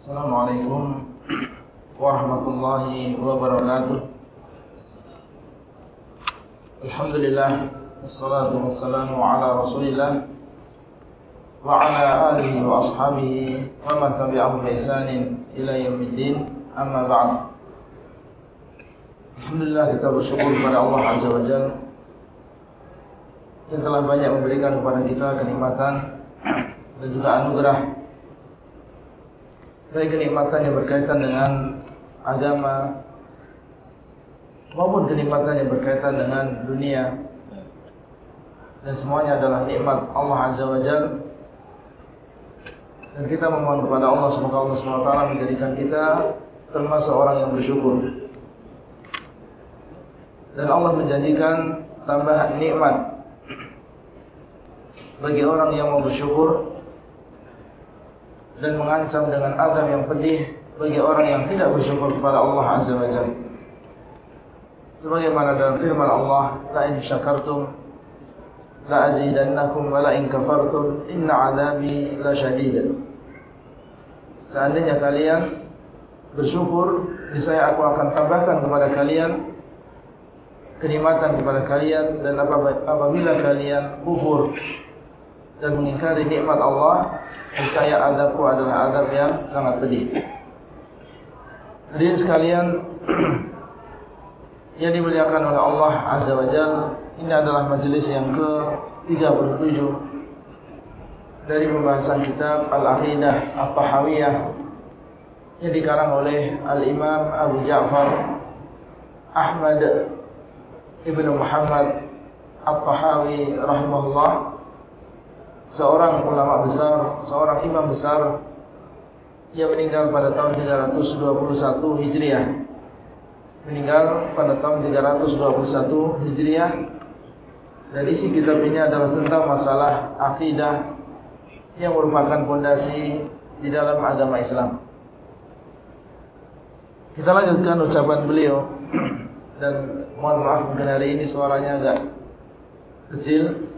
Assalamualaikum warahmatullahi wabarakatuh. Alhamdulillah Wassalatu wassalamu ala rasulillah Wa ala alihi wa ashabihi Wa man tabi'ahu ihsanin ila yawmiddin Amma ba'd Alhamdulillah kita bersyukur kepada Allah Azza wa Jal Yang telah banyak memberikan kepada kita kenikmatan Dan juga anugerah baik kenikmatan yang berkaitan dengan agama maupun kenikmatan yang berkaitan dengan dunia. Dan semuanya adalah nikmat Allah Azza wa Jal. Dan kita memohon kepada Allah semoga Allah SWT menjadikan kita termasuk orang yang bersyukur. Dan Allah menjanjikan tambahan nikmat bagi orang yang mau bersyukur dan mengancam dengan azab yang pedih bagi orang yang tidak bersyukur kepada Allah Azza wa Jalla. Sebagaimana dalam firman Allah, "La in syakartum la azidannakum wa la in kafartum inna 'adzabi lasyadid." Seandainya kalian bersyukur, niscaya aku akan tambahkan kepada kalian kenikmatan kepada kalian dan apabila kalian kufur dan mengingkari nikmat Allah, Niscaya azabku adalah azab yang sangat pedih. Hadirin sekalian yang dimuliakan oleh Allah Azza wa Jal, ini adalah majelis yang ke-37 dari pembahasan kitab Al-Aqidah Al-Tahawiyah yang dikarang oleh Al-Imam Abu Ja'far Ahmad Ibn Muhammad Al-Tahawi rahimahullah seorang ulama besar, seorang imam besar yang meninggal pada tahun 321 Hijriah. Meninggal pada tahun 321 Hijriah. Dan isi kitab ini adalah tentang masalah akidah yang merupakan fondasi di dalam agama Islam. Kita lanjutkan ucapan beliau dan mohon maaf mungkin hari ini suaranya agak kecil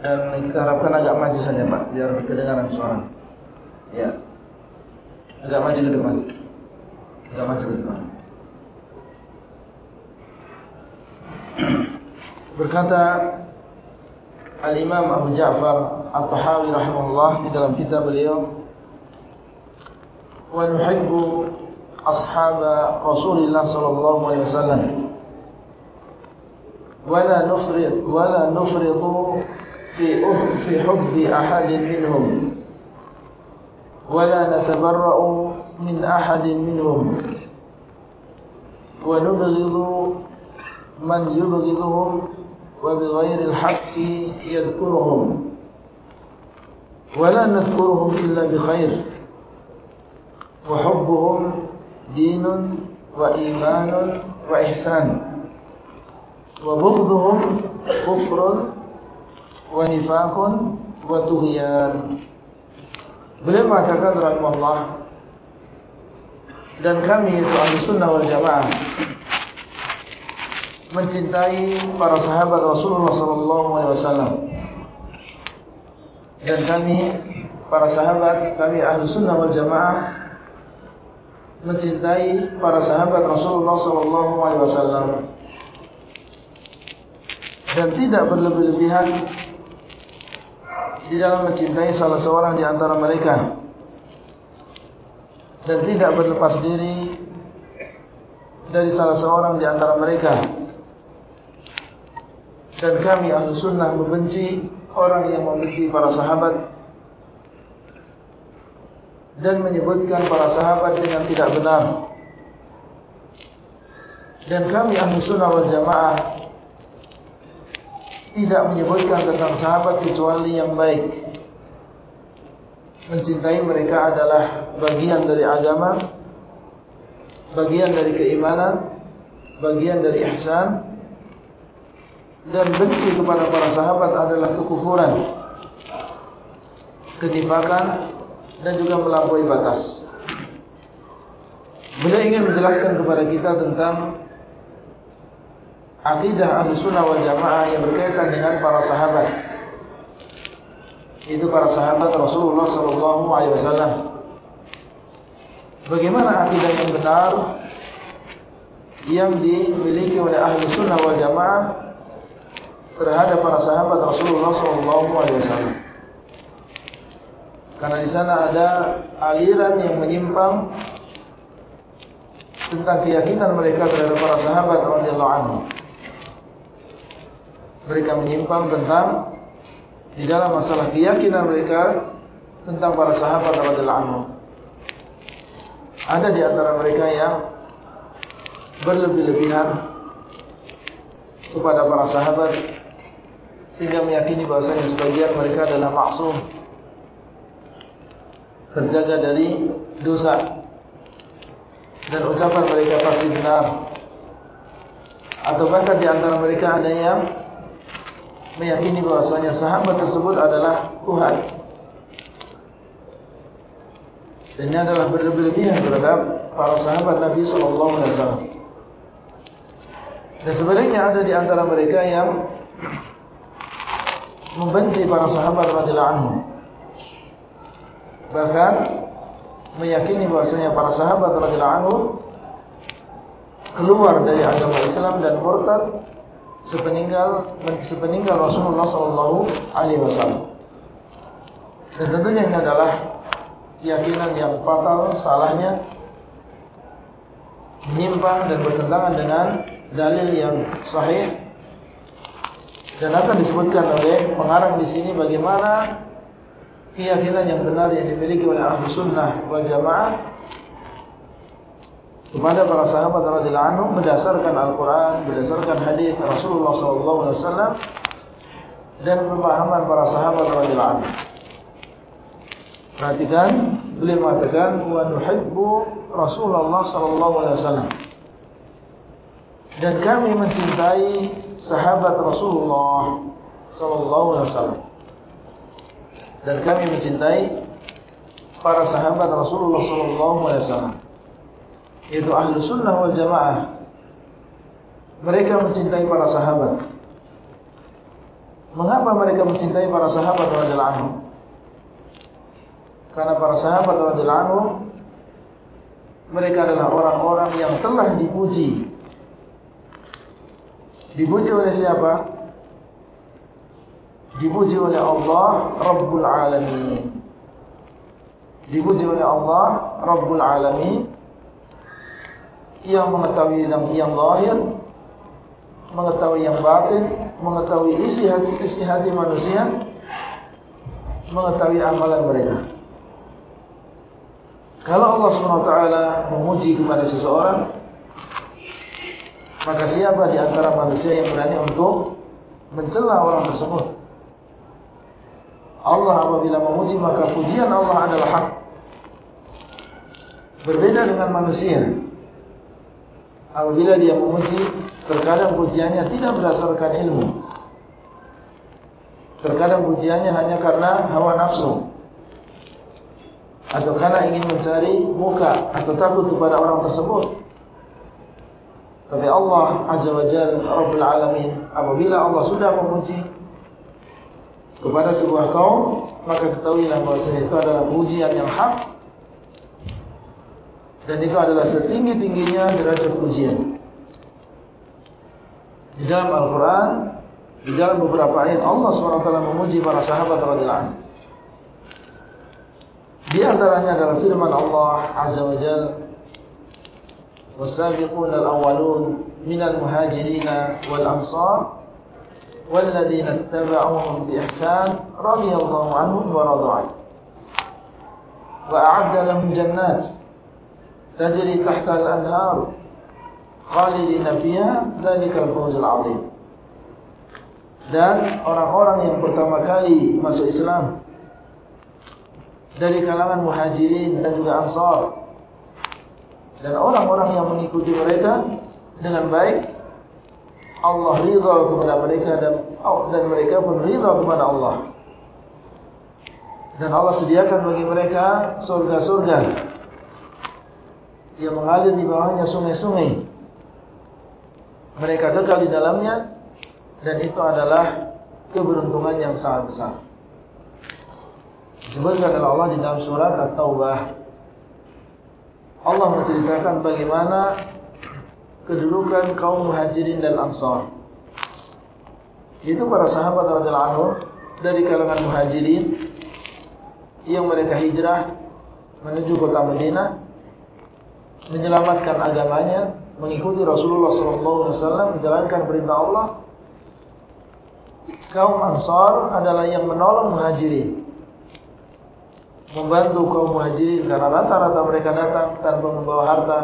dan kita harapkan agak maju saja Pak biar kedengaran suara. Ya. Agak maju ke depan. Agak maju ke depan. Berkata Al-Imam Abu Ja'far Al-Tahawi rahimahullah di dalam kitab beliau wa nuhibbu ashab Rasulullah sallallahu alaihi wasallam nufrid wala nufridu في في حب أحد منهم. ولا نتبرأ من أحد منهم. ونبغض من يبغضهم وبغير الحق يذكرهم. ولا نذكرهم إلا بخير. وحبهم دين وإيمان وإحسان. وبغضهم كفر wa nifaqun wa tughyan. Beliau mengatakan rahimahullah dan kami itu sunnah wal jamaah mencintai para sahabat Rasulullah sallallahu alaihi wasallam. Dan kami para sahabat kami ahli sunnah wal jamaah mencintai para sahabat Rasulullah sallallahu alaihi wasallam dan tidak berlebih-lebihan di dalam mencintai salah seorang di antara mereka. Dan tidak berlepas diri dari salah seorang di antara mereka. Dan kami ahlu sunnah membenci orang yang membenci para sahabat dan menyebutkan para sahabat dengan tidak benar. Dan kami ahlu sunnah wal jamaah tidak menyebutkan tentang sahabat kecuali yang baik. Mencintai mereka adalah bagian dari agama, bagian dari keimanan, bagian dari ihsan. Dan benci kepada para sahabat adalah kekufuran, kenifakan dan juga melampaui batas. Beliau ingin menjelaskan kepada kita tentang akidah al-sunnah wal jamaah yang berkaitan dengan para sahabat. Itu para sahabat Rasulullah sallallahu alaihi wasallam. bagaimana akidah yang benar yang dimiliki oleh ahli sunnah wal jamaah terhadap para sahabat Rasulullah SAW. Karena di sana ada aliran yang menyimpang tentang keyakinan mereka terhadap para sahabat radhiyallahu anhu. Mereka menyimpang tentang di dalam masalah keyakinan mereka tentang para sahabat radhiyallahu anhu. Ada di antara mereka yang berlebih-lebihan kepada para sahabat sehingga meyakini bahasanya sebagian mereka adalah maksum terjaga dari dosa dan ucapan mereka pasti benar atau bahkan di antara mereka ada yang meyakini bahasanya sahabat tersebut adalah Tuhan dan ini adalah berlebih-lebihan terhadap para sahabat Nabi Sallallahu Alaihi Wasallam dan sebenarnya ada di antara mereka yang membenci para sahabat radhiyallahu anhu. Bahkan meyakini bahasanya para sahabat radhiyallahu anhu keluar dari agama Islam dan murtad sepeninggal sepeninggal Rasulullah sallallahu alaihi wasallam. Dan tentunya ini adalah keyakinan yang fatal, salahnya menyimpang dan bertentangan dengan dalil yang sahih dan akan disebutkan oleh pengarang di sini bagaimana keyakinan yang benar yang dimiliki oleh ahli sunnah wal jamaah kepada para sahabat radhiyallahu anhu berdasarkan Al-Qur'an, berdasarkan hadis Rasulullah sallallahu alaihi wasallam dan pemahaman para sahabat radhiyallahu anhu. Perhatikan beliau mengatakan wa nuhibbu Rasulullah sallallahu alaihi wasallam. Dan kami mencintai sahabat Rasulullah sallallahu alaihi wasallam. Dan kami mencintai para sahabat Rasulullah sallallahu alaihi wasallam yaitu ahlu sunnah wal jamaah. Mereka mencintai para sahabat. Mengapa mereka mencintai para sahabat radhiyallahu karena para sahabat radhiyallahu mereka adalah orang-orang yang telah dipuji. Dipuji oleh siapa? Dipuji oleh Allah Rabbul Alamin. Dipuji oleh Allah Rabbul Alamin Yang mengetahui yang, yang lahir Mengetahui yang batin Mengetahui isi hati, isi hati manusia Mengetahui amalan mereka Kalau Allah SWT memuji kepada seseorang Maka siapa di antara manusia yang berani untuk mencela orang tersebut? Allah apabila memuji maka pujian Allah adalah hak. Berbeda dengan manusia. Apabila dia memuji, terkadang pujiannya tidak berdasarkan ilmu. Terkadang pujiannya hanya karena hawa nafsu. Atau karena ingin mencari muka atau takut kepada orang tersebut. Tapi Allah Azza wa Jal Rabbul Alamin Apabila Allah sudah memuji Kepada sebuah kaum Maka ketahuilah bahawa itu adalah pujian yang hak Dan itu adalah setinggi-tingginya derajat pujian Di dalam Al-Quran Di dalam beberapa ayat Allah SWT memuji para sahabat radhiyallahu Di antaranya adalah firman Allah Azza wa Jalla والسابقون الأولون من المهاجرين والأنصار والذين اتبعوهم بإحسان رضي الله عنهم ورضوا عنه وأعد لهم جنات tajri tahta al-anhar khalidin fiha dzalikal fawz al-'azim dan orang-orang yang pertama kali masuk Islam dari kalangan muhajirin dan juga ansar dan orang-orang yang mengikuti mereka dengan baik Allah ridha kepada mereka dan, dan mereka pun ridha kepada Allah. Dan Allah sediakan bagi mereka surga-surga yang mengalir di bawahnya sungai-sungai. Mereka kekal di dalamnya dan itu adalah keberuntungan yang sangat besar. Disebutkan oleh Allah di dalam surat At-Taubah. Allah menceritakan bagaimana kedudukan kaum muhajirin dan ansar. Itu para sahabat radhiyallahu anhu dari kalangan muhajirin yang mereka hijrah menuju kota Madinah menyelamatkan agamanya, mengikuti Rasulullah SAW menjalankan perintah Allah. Kaum Ansar adalah yang menolong muhajirin membantu kaum muhajirin karena rata-rata mereka datang tanpa membawa harta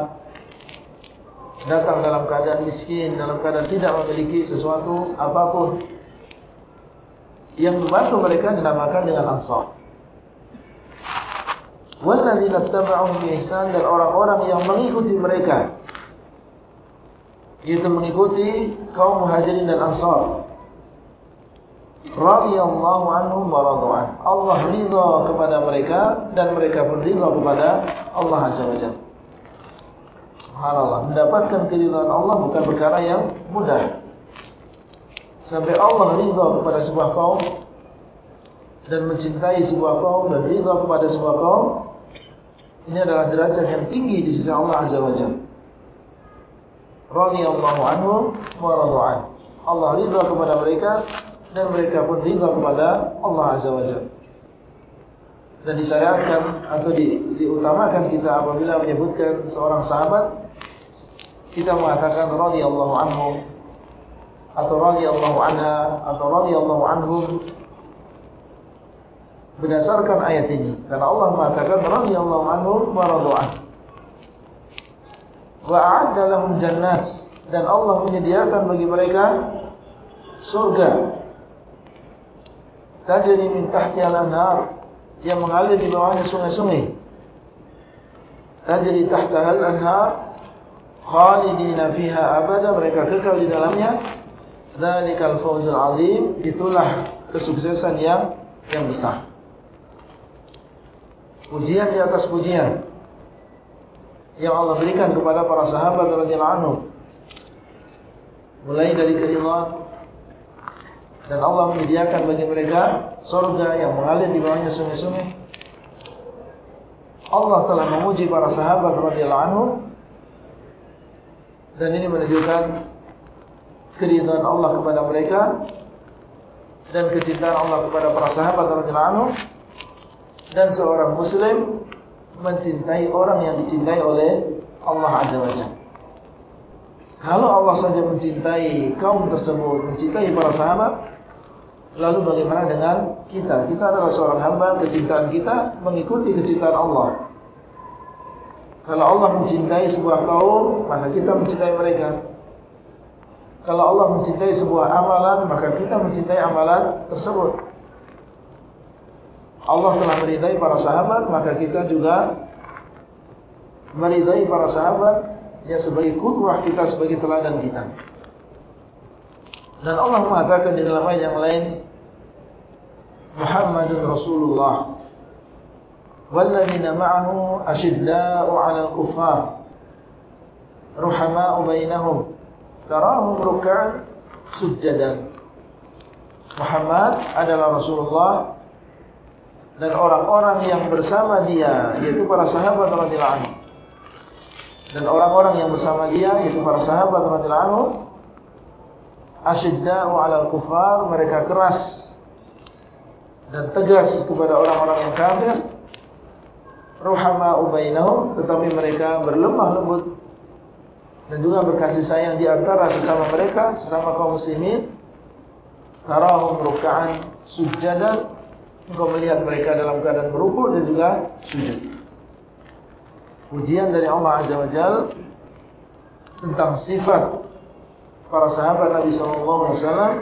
datang dalam keadaan miskin dalam keadaan tidak memiliki sesuatu apapun yang membantu mereka dinamakan dengan ansar walladzina tabauhum ihsan dan orang-orang yang mengikuti mereka yaitu mengikuti kaum muhajirin dan ansar radhiyallahu anhum wa radu'an. Allah ridha kepada mereka dan mereka pun ridha kepada Allah Azza wa. Subhanallah, mendapatkan keridhaan Allah bukan perkara yang mudah. Sampai Allah ridha kepada sebuah kaum dan mencintai sebuah kaum dan ridha kepada sebuah kaum, ini adalah derajat yang tinggi di sisi Allah Azza wa Jalla. Radhiyallahu anhum wa radu'an. Allah ridha kepada mereka dan mereka pun ridha kepada Allah Azza wa Jalla. Dan disyariatkan atau di, diutamakan kita apabila menyebutkan seorang sahabat kita mengatakan radhiyallahu anhu atau radhiyallahu anha atau radhiyallahu anhum berdasarkan ayat ini. Karena Allah mengatakan radhiyallahu anhum wa radwan wa a'adda lahum jannat. Dan Allah menyediakan bagi mereka surga. Tajri min tahti al-anhar yang mengalir di bawahnya sungai-sungai. Tajri tahta al-anhar khalidina fiha abada. Mereka kekal di dalamnya. Dzalikal fawzul azim. Itulah kesuksesan yang yang besar pujian di atas pujian yang Allah berikan kepada para sahabat radhiyallahu anhu. Mulai dari keridhaan. Dan Allah menyediakan bagi mereka surga yang mengalir di bawahnya sungai-sungai. Allah telah memuji para sahabat radhiyallahu anhu. Dan ini menunjukkan keridhaan Allah kepada mereka dan kecintaan Allah kepada para sahabat radhiyallahu anhu dan seorang muslim mencintai orang yang dicintai oleh Allah azza wajalla. Kalau Allah saja mencintai kaum tersebut, mencintai para sahabat, Lalu bagaimana dengan kita? Kita adalah seorang hamba, kecintaan kita mengikuti kecintaan Allah. Kalau Allah mencintai sebuah kaum, maka kita mencintai mereka. Kalau Allah mencintai sebuah amalan, maka kita mencintai amalan tersebut. Allah telah meridai para sahabat maka kita juga meridai para sahabat ya sebagai kudrah kita sebagai teladan kita. Dan Allah mengatakan di dalam ayat yang lain Muhammadun Rasulullah walladzina ma'ahu ashidda'u 'alal kufar ruhama'u bainahum tarahum rukan sujadan Muhammad adalah Rasulullah dan orang-orang yang bersama dia yaitu para sahabat radhiyallahu anhu. Dan orang-orang yang bersama dia yaitu para sahabat radhiyallahu anhu asyidda'u 'alal kufar mereka keras dan tegas kepada orang-orang yang kafir. Ruhama ubainahum tetapi mereka berlemah lembut dan juga berkasih sayang di antara sesama mereka sesama kaum muslimin. Tarahum ruk'an sujadan engkau melihat mereka dalam keadaan berukuk dan juga sujud ujian dari Allah azza wajal tentang sifat para sahabat Nabi sallallahu alaihi wasallam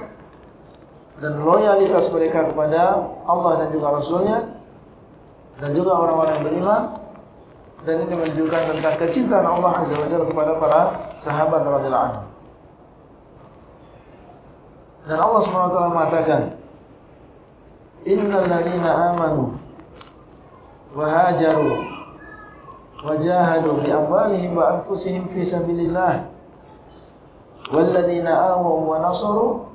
dan loyalitas mereka kepada Allah dan juga Rasulnya dan juga orang-orang beriman dan ini menunjukkan tentang kecintaan Allah Azza wa Jalla kepada para sahabat anhu. Dan Allah SWT mengatakan Innal ladhina amanu wa hajaru wa jahadu bi amwalihim wa anfusihim fi sabilillah wal ladhina awaw wa nasaru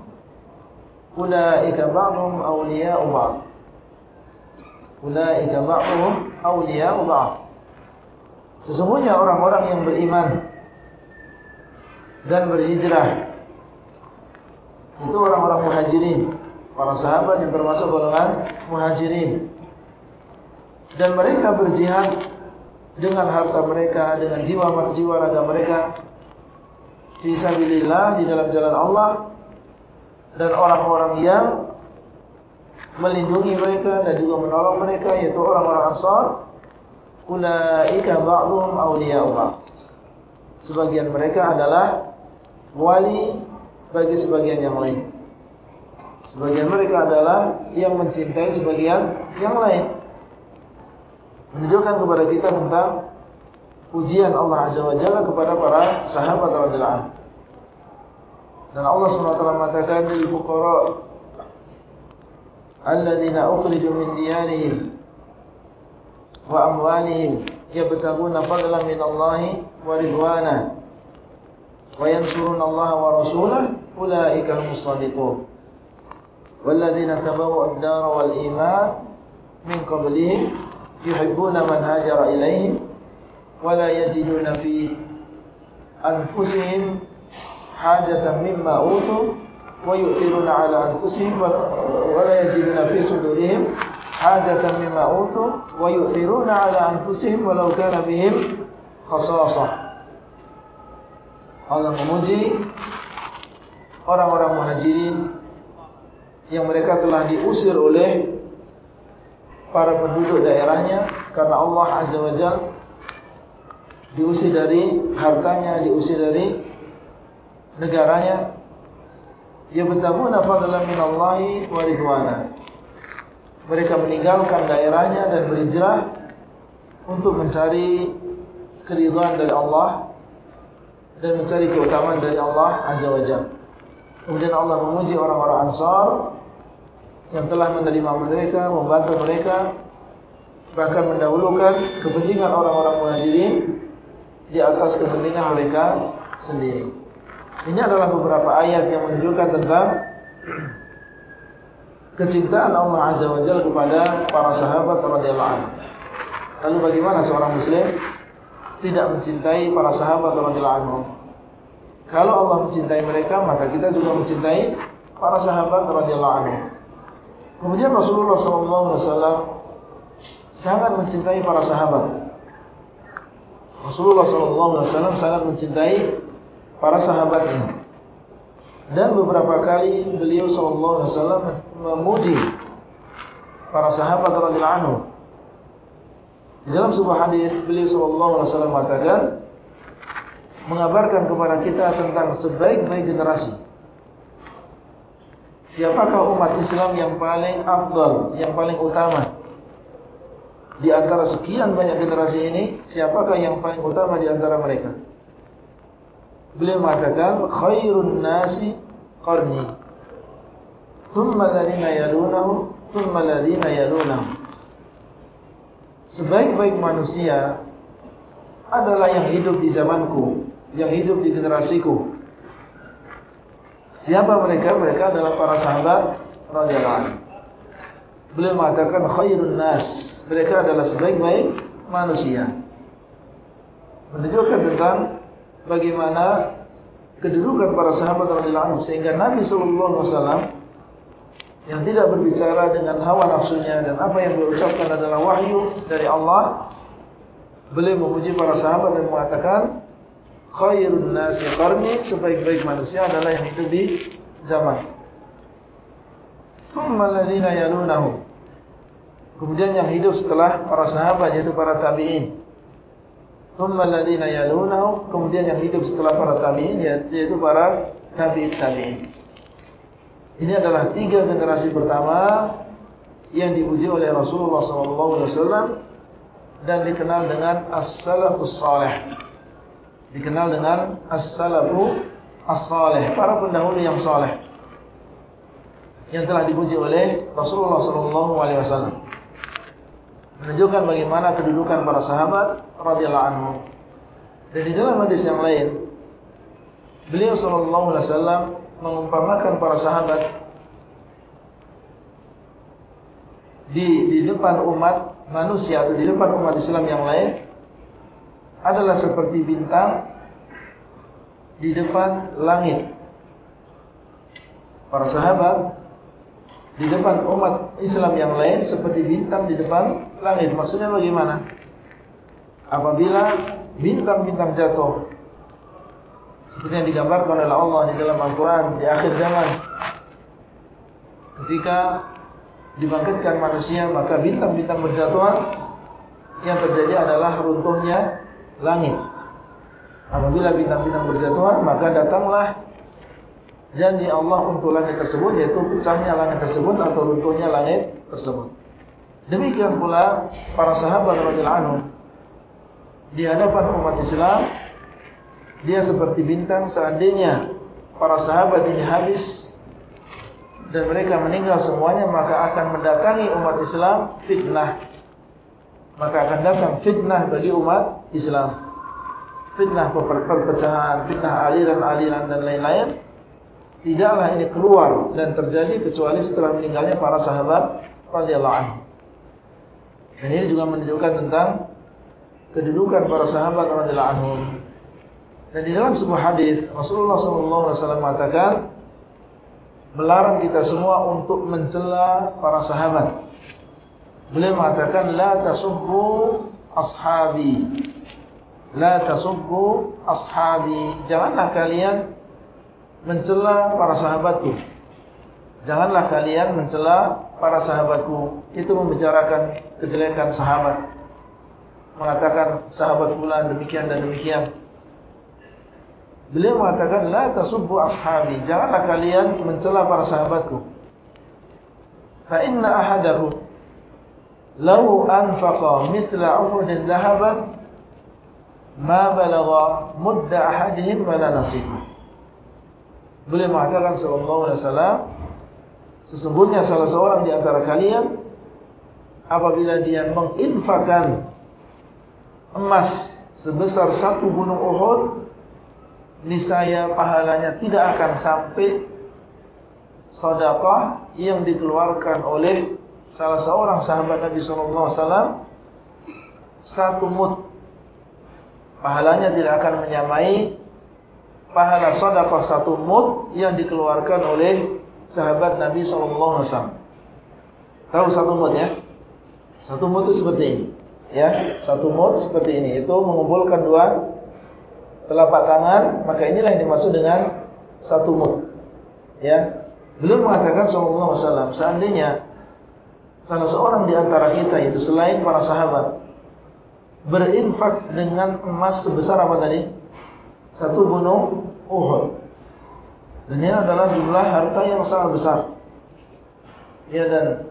ulaika ba'dhum awliya'u ba'd ulaika ba'dhum awliya'u Sesungguhnya orang-orang yang beriman dan berhijrah itu orang-orang muhajirin, para sahabat yang termasuk golongan muhajirin. Dan mereka berjihad dengan harta mereka, dengan jiwa-jiwa raga mereka fisabilillah di dalam jalan Allah dan orang-orang yang melindungi mereka dan juga menolong mereka yaitu orang-orang Ansar ulaika ba'dhum awliya'u ba'd. Sebagian mereka adalah wali bagi sebagian yang lain. Sebagian mereka adalah yang mencintai sebagian yang lain. Menunjukkan kepada kita tentang ujian Allah Azza wa Jalla kepada para sahabat radhiyallahu anhu. Dan Allah SWT mengatakan lil fuqara alladziina ukhriju min diyarihim wa amwalihim yabtaguna fadlan min Allah wa ridwana wa yansuruna Allah wa rasulahu ulaika humus shadiqun walladziina tabawwa'u ad-dara wal iman min qablihim yuhibbuna man hajara ilaihim wa la yajiduna fi anfusihim hajatan mimma utu wa yu'thiruna ala anfusihim wa la yajiduna fi sudurihim hajatan mimma utu wa yu'thiruna ala anfusihim walau kana bihim khasasah Allah memuji orang-orang muhajirin yang mereka telah diusir oleh para penduduk daerahnya karena Allah Azza wa Jal diusir dari hartanya, diusir dari negaranya. Ya betabuna fadlan min Allahi wa ridwana mereka meninggalkan daerahnya dan berhijrah untuk mencari keridhaan dari Allah dan mencari keutamaan dari Allah Azza wa Jalla. Kemudian Allah memuji orang-orang Ansar yang telah menerima mereka, membantu mereka, bahkan mendahulukan kepentingan orang-orang Muhajirin di atas kepentingan mereka sendiri. Ini adalah beberapa ayat yang menunjukkan tentang kecintaan Allah Azza wa Jalla kepada para sahabat radhiyallahu anhu. Lalu bagaimana seorang muslim tidak mencintai para sahabat radhiyallahu anhu? Kalau Allah mencintai mereka, maka kita juga mencintai para sahabat radhiyallahu anhu. Kemudian Rasulullah SAW sangat mencintai para sahabat. Rasulullah SAW sangat mencintai para sahabatnya. Dan beberapa kali beliau wasallam memuji para sahabat radhiyallahu anhu. Di dalam sebuah hadis beliau wasallam mengatakan mengabarkan kepada kita tentang sebaik-baik generasi. Siapakah umat Islam yang paling afdal, yang paling utama? Di antara sekian banyak generasi ini, siapakah yang paling utama di antara mereka? Beliau mengatakan khairun nasi qarni. Thumma alladhina yalunahum, thumma alladhina yalunahum. Sebaik-baik manusia adalah yang hidup di zamanku, yang hidup di generasiku. Siapa mereka? Mereka adalah para sahabat radhiyallahu anhu. Beliau mengatakan khairun nas. Mereka adalah sebaik-baik manusia. Menunjukkan tentang bagaimana kedudukan para sahabat radhiyallahu anhu sehingga Nabi sallallahu alaihi wasallam yang tidak berbicara dengan hawa nafsunya dan apa yang beliau ucapkan adalah wahyu dari Allah beliau memuji para sahabat dan mengatakan khairun nasi qarni sebaik-baik manusia adalah yang hidup di zaman thumma alladhina yalunahum kemudian yang hidup setelah para sahabat yaitu para tabi'in Thumma alladhina yalunahum kemudian yang hidup setelah para tabi'in yaitu para tabi'in tabi'in. Ini adalah tiga generasi pertama yang dipuji oleh Rasulullah SAW dan dikenal dengan as-salafus salih. Dikenal dengan as-salafu as-salih, para pendahulu yang saleh. Yang telah dipuji oleh Rasulullah SAW menunjukkan bagaimana kedudukan para sahabat radhiyallahu anhu. Dan di dalam hadis yang lain, beliau sallallahu alaihi wasallam mengumpamakan para sahabat di di depan umat manusia atau di depan umat Islam yang lain adalah seperti bintang di depan langit. Para sahabat di depan umat Islam yang lain seperti bintang di depan langit. Maksudnya bagaimana? Apabila bintang-bintang jatuh seperti yang digambarkan oleh Allah di dalam Al-Quran di akhir zaman ketika dibangkitkan manusia maka bintang-bintang berjatuhan yang terjadi adalah runtuhnya langit. Apabila bintang-bintang berjatuhan maka datanglah janji Allah untuk langit tersebut yaitu pecahnya langit tersebut atau runtuhnya langit tersebut. Demikian pula para sahabat radhiyallahu anhum di hadapan umat Islam dia seperti bintang seandainya para sahabat ini habis dan mereka meninggal semuanya maka akan mendatangi umat Islam fitnah. Maka akan datang fitnah bagi umat Islam fitnah perpecahan fitnah aliran-aliran dan lain-lain tidaklah ini keluar dan terjadi kecuali setelah meninggalnya para sahabat dan ini juga menunjukkan tentang kedudukan para sahabat dan di dalam sebuah hadis Rasulullah SAW mengatakan melarang kita semua untuk mencela para sahabat. Beliau mengatakan la tasubbu ashabi. La tasubbu ashabi. Janganlah kalian mencela para sahabatku. Janganlah kalian mencela para sahabatku. Itu membicarakan kejelekan sahabat. Mengatakan sahabat pula demikian dan demikian. Beliau mengatakan la tasubbu ashabi, janganlah kalian mencela para sahabatku. Fa inna ahadahu law anfaqa mithla Uhudin dhahaban ma balagha mudda ahadihim wala nasifa. Beliau mengatakan sallallahu alaihi wasallam sesungguhnya salah seorang di antara kalian apabila dia menginfakkan emas sebesar satu gunung Uhud niscaya pahalanya tidak akan sampai sedekah yang dikeluarkan oleh salah seorang sahabat Nabi sallallahu alaihi wasallam satu mud pahalanya tidak akan menyamai pahala sedekah satu mud yang dikeluarkan oleh sahabat Nabi wasallam tahu satu mud ya satu mud itu seperti ini ya satu mud seperti ini itu mengumpulkan dua telapak tangan, maka inilah yang dimaksud dengan satu mud. Ya. Beliau mengatakan wasallam, seandainya salah seorang di antara kita itu selain para sahabat berinfak dengan emas sebesar apa tadi? Satu gunung Uhud. Dan ini adalah jumlah harta yang sangat besar. Ya dan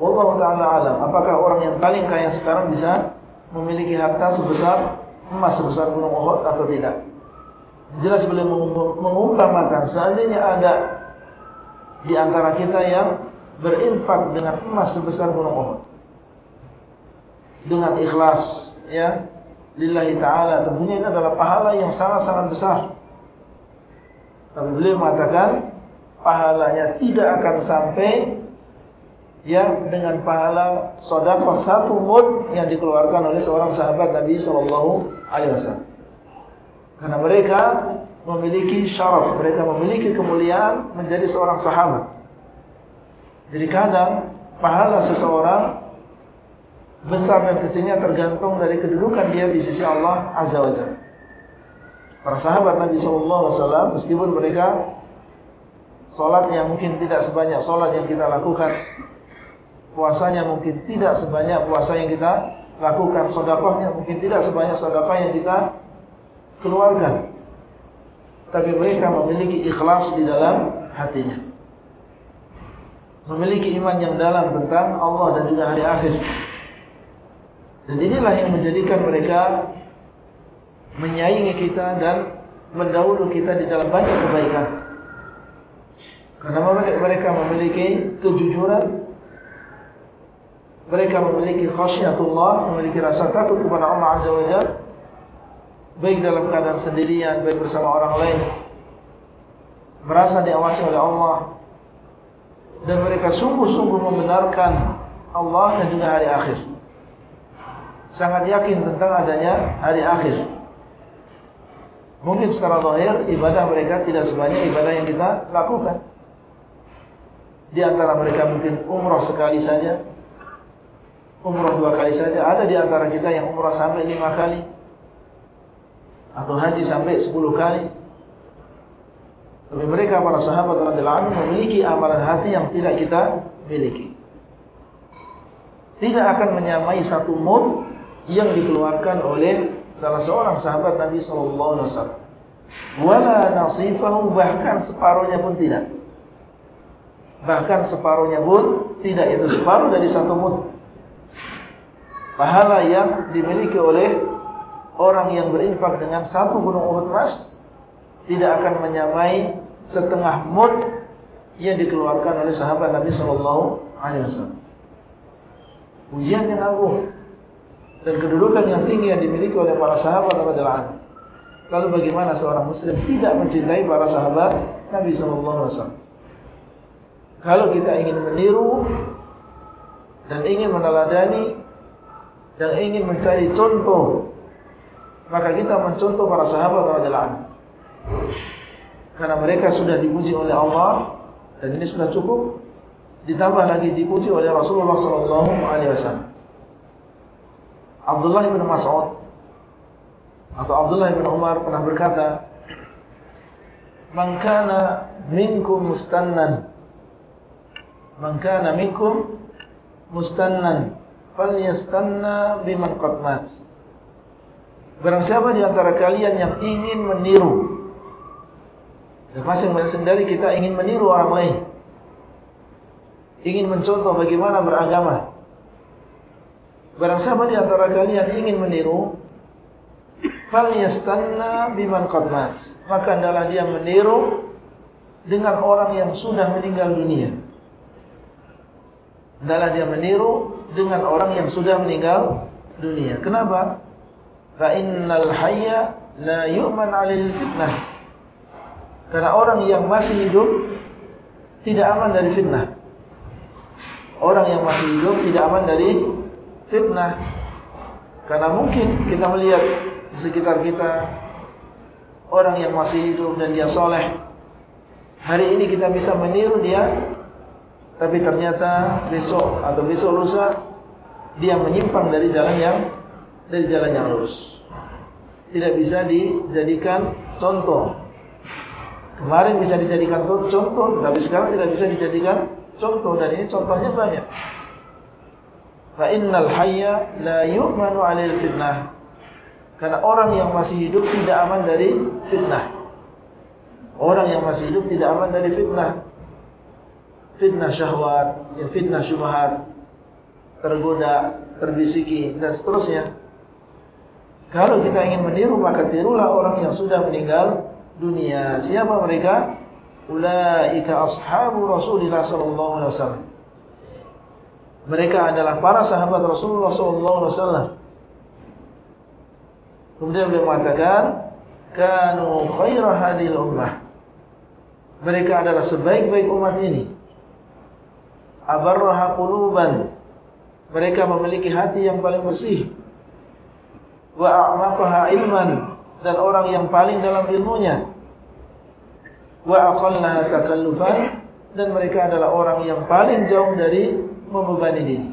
Allah Taala alam, apakah orang yang paling kaya sekarang bisa memiliki harta sebesar emas sebesar gunung Uhud atau tidak. Jelas boleh mengumpamakan seandainya ada di antara kita yang berinfak dengan emas sebesar gunung Uhud. Dengan ikhlas ya lillahi taala tentunya ini adalah pahala yang sangat-sangat besar. Tapi beliau mengatakan pahalanya tidak akan sampai ya dengan pahala sedekah satu mud yang dikeluarkan oleh seorang sahabat Nabi sallallahu alaihi wasallam. Karena mereka memiliki syaraf, mereka memiliki kemuliaan menjadi seorang sahabat. Jadi kadang pahala seseorang besar dan kecilnya tergantung dari kedudukan dia di sisi Allah Azza wa Jalla. Para sahabat Nabi wasallam meskipun mereka salat yang mungkin tidak sebanyak salat yang kita lakukan puasanya mungkin tidak sebanyak puasa yang kita lakukan, sedekahnya mungkin tidak sebanyak sedekah yang kita keluarkan. Tapi mereka memiliki ikhlas di dalam hatinya. Memiliki iman yang dalam tentang Allah dan juga hari akhir. Dan inilah yang menjadikan mereka menyaingi kita dan mendahulu kita di dalam banyak kebaikan. Karena mereka memiliki kejujuran mereka memiliki khasyiatullah, memiliki rasa takut kepada Allah Azza wa Jalla baik dalam keadaan sendirian, baik bersama orang lain merasa diawasi oleh Allah dan mereka sungguh-sungguh membenarkan Allah dan juga hari akhir sangat yakin tentang adanya hari akhir. Mungkin secara zahir ibadah mereka tidak sebanyak ibadah yang kita lakukan. Di antara mereka mungkin umrah sekali saja, umrah dua kali saja. Ada di antara kita yang umrah sampai lima kali, atau haji sampai sepuluh kali. Tapi mereka para sahabat anhum memiliki amalan hati yang tidak kita miliki. Tidak akan menyamai satu mud yang dikeluarkan oleh salah seorang sahabat Nabi sallallahu alaihi wasallam. Wala nasifahu bahkan separuhnya pun tidak. Bahkan separuhnya pun tidak itu separuh dari satu mud. Pahala yang dimiliki oleh orang yang berinfak dengan satu gunung Uhud emas tidak akan menyamai setengah mud yang dikeluarkan oleh sahabat Nabi sallallahu alaihi wasallam. Ujian yang agung dan kedudukan yang tinggi yang dimiliki oleh para sahabat radhiyallahu anhu. Lalu bagaimana seorang muslim tidak mencintai para sahabat Nabi sallallahu alaihi wasallam? Kalau kita ingin meniru dan ingin meneladani dan ingin mencari contoh maka kita mencontoh para sahabat radhiyallahu anhu karena mereka sudah dipuji oleh Allah dan ini sudah cukup ditambah lagi dipuji oleh Rasulullah sallallahu alaihi wasallam. Abdullah bin Mas'ud atau Abdullah bin Umar pernah berkata, "Man kana minkum mustannan Man kana minkum mustannan falyastanna biman qad mat." Barang siapa di antara kalian yang ingin meniru dan masing-masing dari kita ingin meniru orang lain. Ingin mencontoh bagaimana beragama. Barang siapa di antara kalian ingin meniru, fal yastanna biman qad mat. Maka adalah dia meniru dengan orang yang sudah meninggal dunia. Adalah dia meniru dengan orang yang sudah meninggal dunia. Kenapa? Fa innal hayya la yu'man 'alaihi fitnah. Karena orang yang masih hidup tidak aman dari fitnah. Orang yang masih hidup tidak aman dari fitnah. Karena mungkin kita melihat di sekitar kita orang yang masih hidup dan dia soleh. Hari ini kita bisa meniru dia, tapi ternyata besok atau besok lusa dia menyimpang dari jalan yang dari jalan yang lurus. Tidak bisa dijadikan contoh Kemarin bisa dijadikan contoh, tapi sekarang tidak bisa dijadikan contoh dan ini contohnya banyak. Fa innal hayya la yu'manu 'alal fitnah. Karena orang yang masih hidup tidak aman dari fitnah. Orang yang masih hidup tidak aman dari fitnah. Fitnah syahwat, ya fitnah syubhat, tergoda, terbisiki dan seterusnya. Kalau kita ingin meniru maka tirulah orang yang sudah meninggal dunia. Siapa mereka? Ulaika ashabu Rasulullah sallallahu alaihi wasallam. Mereka adalah para sahabat Rasulullah wasallam. Kemudian beliau mengatakan, "Kanu khaira hadhil ummah." Mereka adalah sebaik-baik umat ini. Abarraha quluban. Mereka memiliki hati yang paling bersih. Wa a'maqaha ilman dan orang yang paling dalam ilmunya wa aqalla takallufan dan mereka adalah orang yang paling jauh dari membebani diri.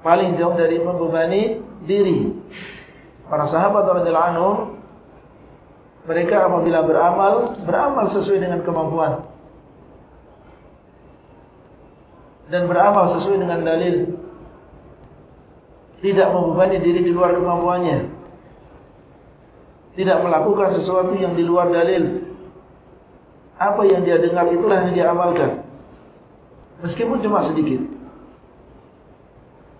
Paling jauh dari membebani diri. Para sahabat anhum mereka apabila beramal beramal sesuai dengan kemampuan. Dan beramal sesuai dengan dalil. Tidak membebani diri di luar kemampuannya. Tidak melakukan sesuatu yang di luar dalil. Apa yang dia dengar itulah yang dia amalkan. Meskipun cuma sedikit.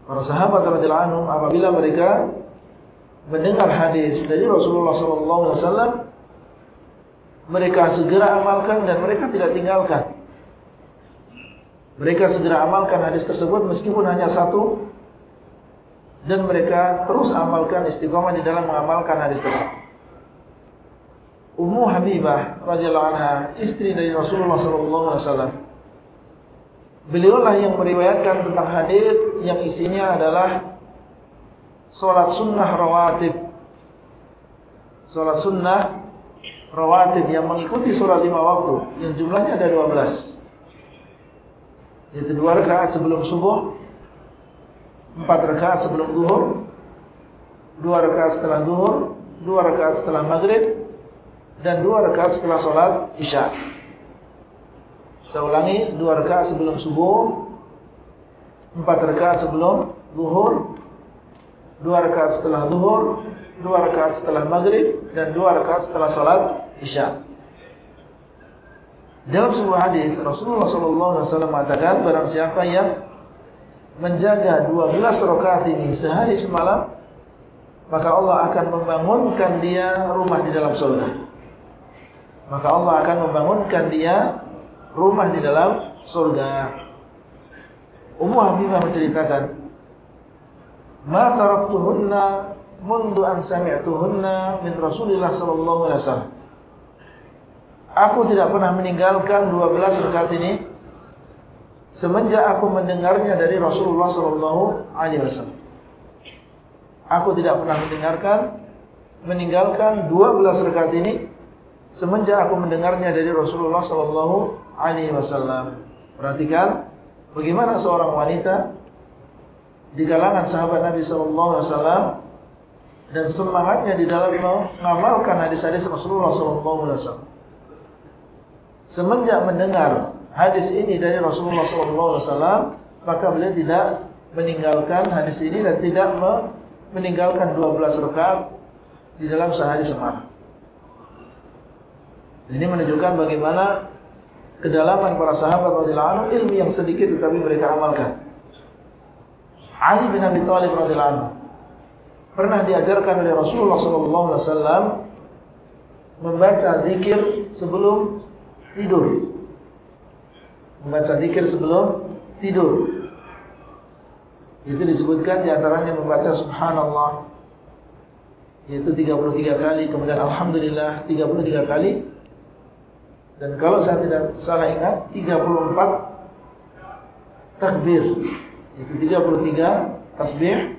Para sahabat radhiyallahu anhum apabila mereka mendengar hadis dari Rasulullah sallallahu alaihi wasallam mereka segera amalkan dan mereka tidak tinggalkan. Mereka segera amalkan hadis tersebut meskipun hanya satu dan mereka terus amalkan istiqamah di dalam mengamalkan hadis tersebut. Ummu Habibah radhiyallahu anha, istri dari Rasulullah sallallahu alaihi wasallam. Beliaulah yang meriwayatkan tentang hadis yang isinya adalah Solat sunnah rawatib. Solat sunnah rawatib Yang mengikuti solat lima waktu Yang jumlahnya ada 12 Yaitu dua rakaat sebelum subuh Empat rakaat sebelum duhur Dua rakaat setelah duhur Dua rakaat setelah maghrib Dan dua rakaat setelah solat isya Saya ulangi Dua rakaat sebelum subuh Empat rakaat sebelum duhur Dua rakaat setelah duhur Dua rakaat setelah maghrib Dan dua rakaat setelah solat isya. Dalam sebuah hadis Rasulullah SAW mengatakan Barang siapa yang menjaga 12 rakaat ini sehari semalam maka Allah akan membangunkan dia rumah di dalam surga. Maka Allah akan membangunkan dia rumah di dalam surga Ummu Habibah menceritakan ma taraktuhunna mundu an sami'tuhunna min Rasulillah sallallahu alaihi wasallam Aku tidak pernah meninggalkan 12 rakaat ini semenjak aku mendengarnya dari Rasulullah sallallahu alaihi wasallam. Aku tidak pernah mendengarkan meninggalkan 12 rakaat ini semenjak aku mendengarnya dari Rasulullah sallallahu alaihi wasallam. Perhatikan bagaimana seorang wanita di kalangan sahabat Nabi sallallahu alaihi wasallam dan semangatnya di dalam mengamalkan hadis-hadis Rasulullah sallallahu alaihi wasallam. Semenjak mendengar hadis ini dari Rasulullah SAW, maka beliau tidak meninggalkan hadis ini dan tidak meninggalkan 12 rakaat di dalam sehari semalam. Ini menunjukkan bagaimana kedalaman para sahabat radhiyallahu anhu ilmu yang sedikit tetapi mereka amalkan. Ali bin Abi Thalib radhiyallahu anhu pernah diajarkan oleh Rasulullah SAW membaca zikir sebelum tidur membaca zikir sebelum tidur. Itu disebutkan di antaranya membaca subhanallah yaitu 33 kali, kemudian alhamdulillah 33 kali. Dan kalau saya tidak salah ingat 34 takbir. Itu 33 tasbih,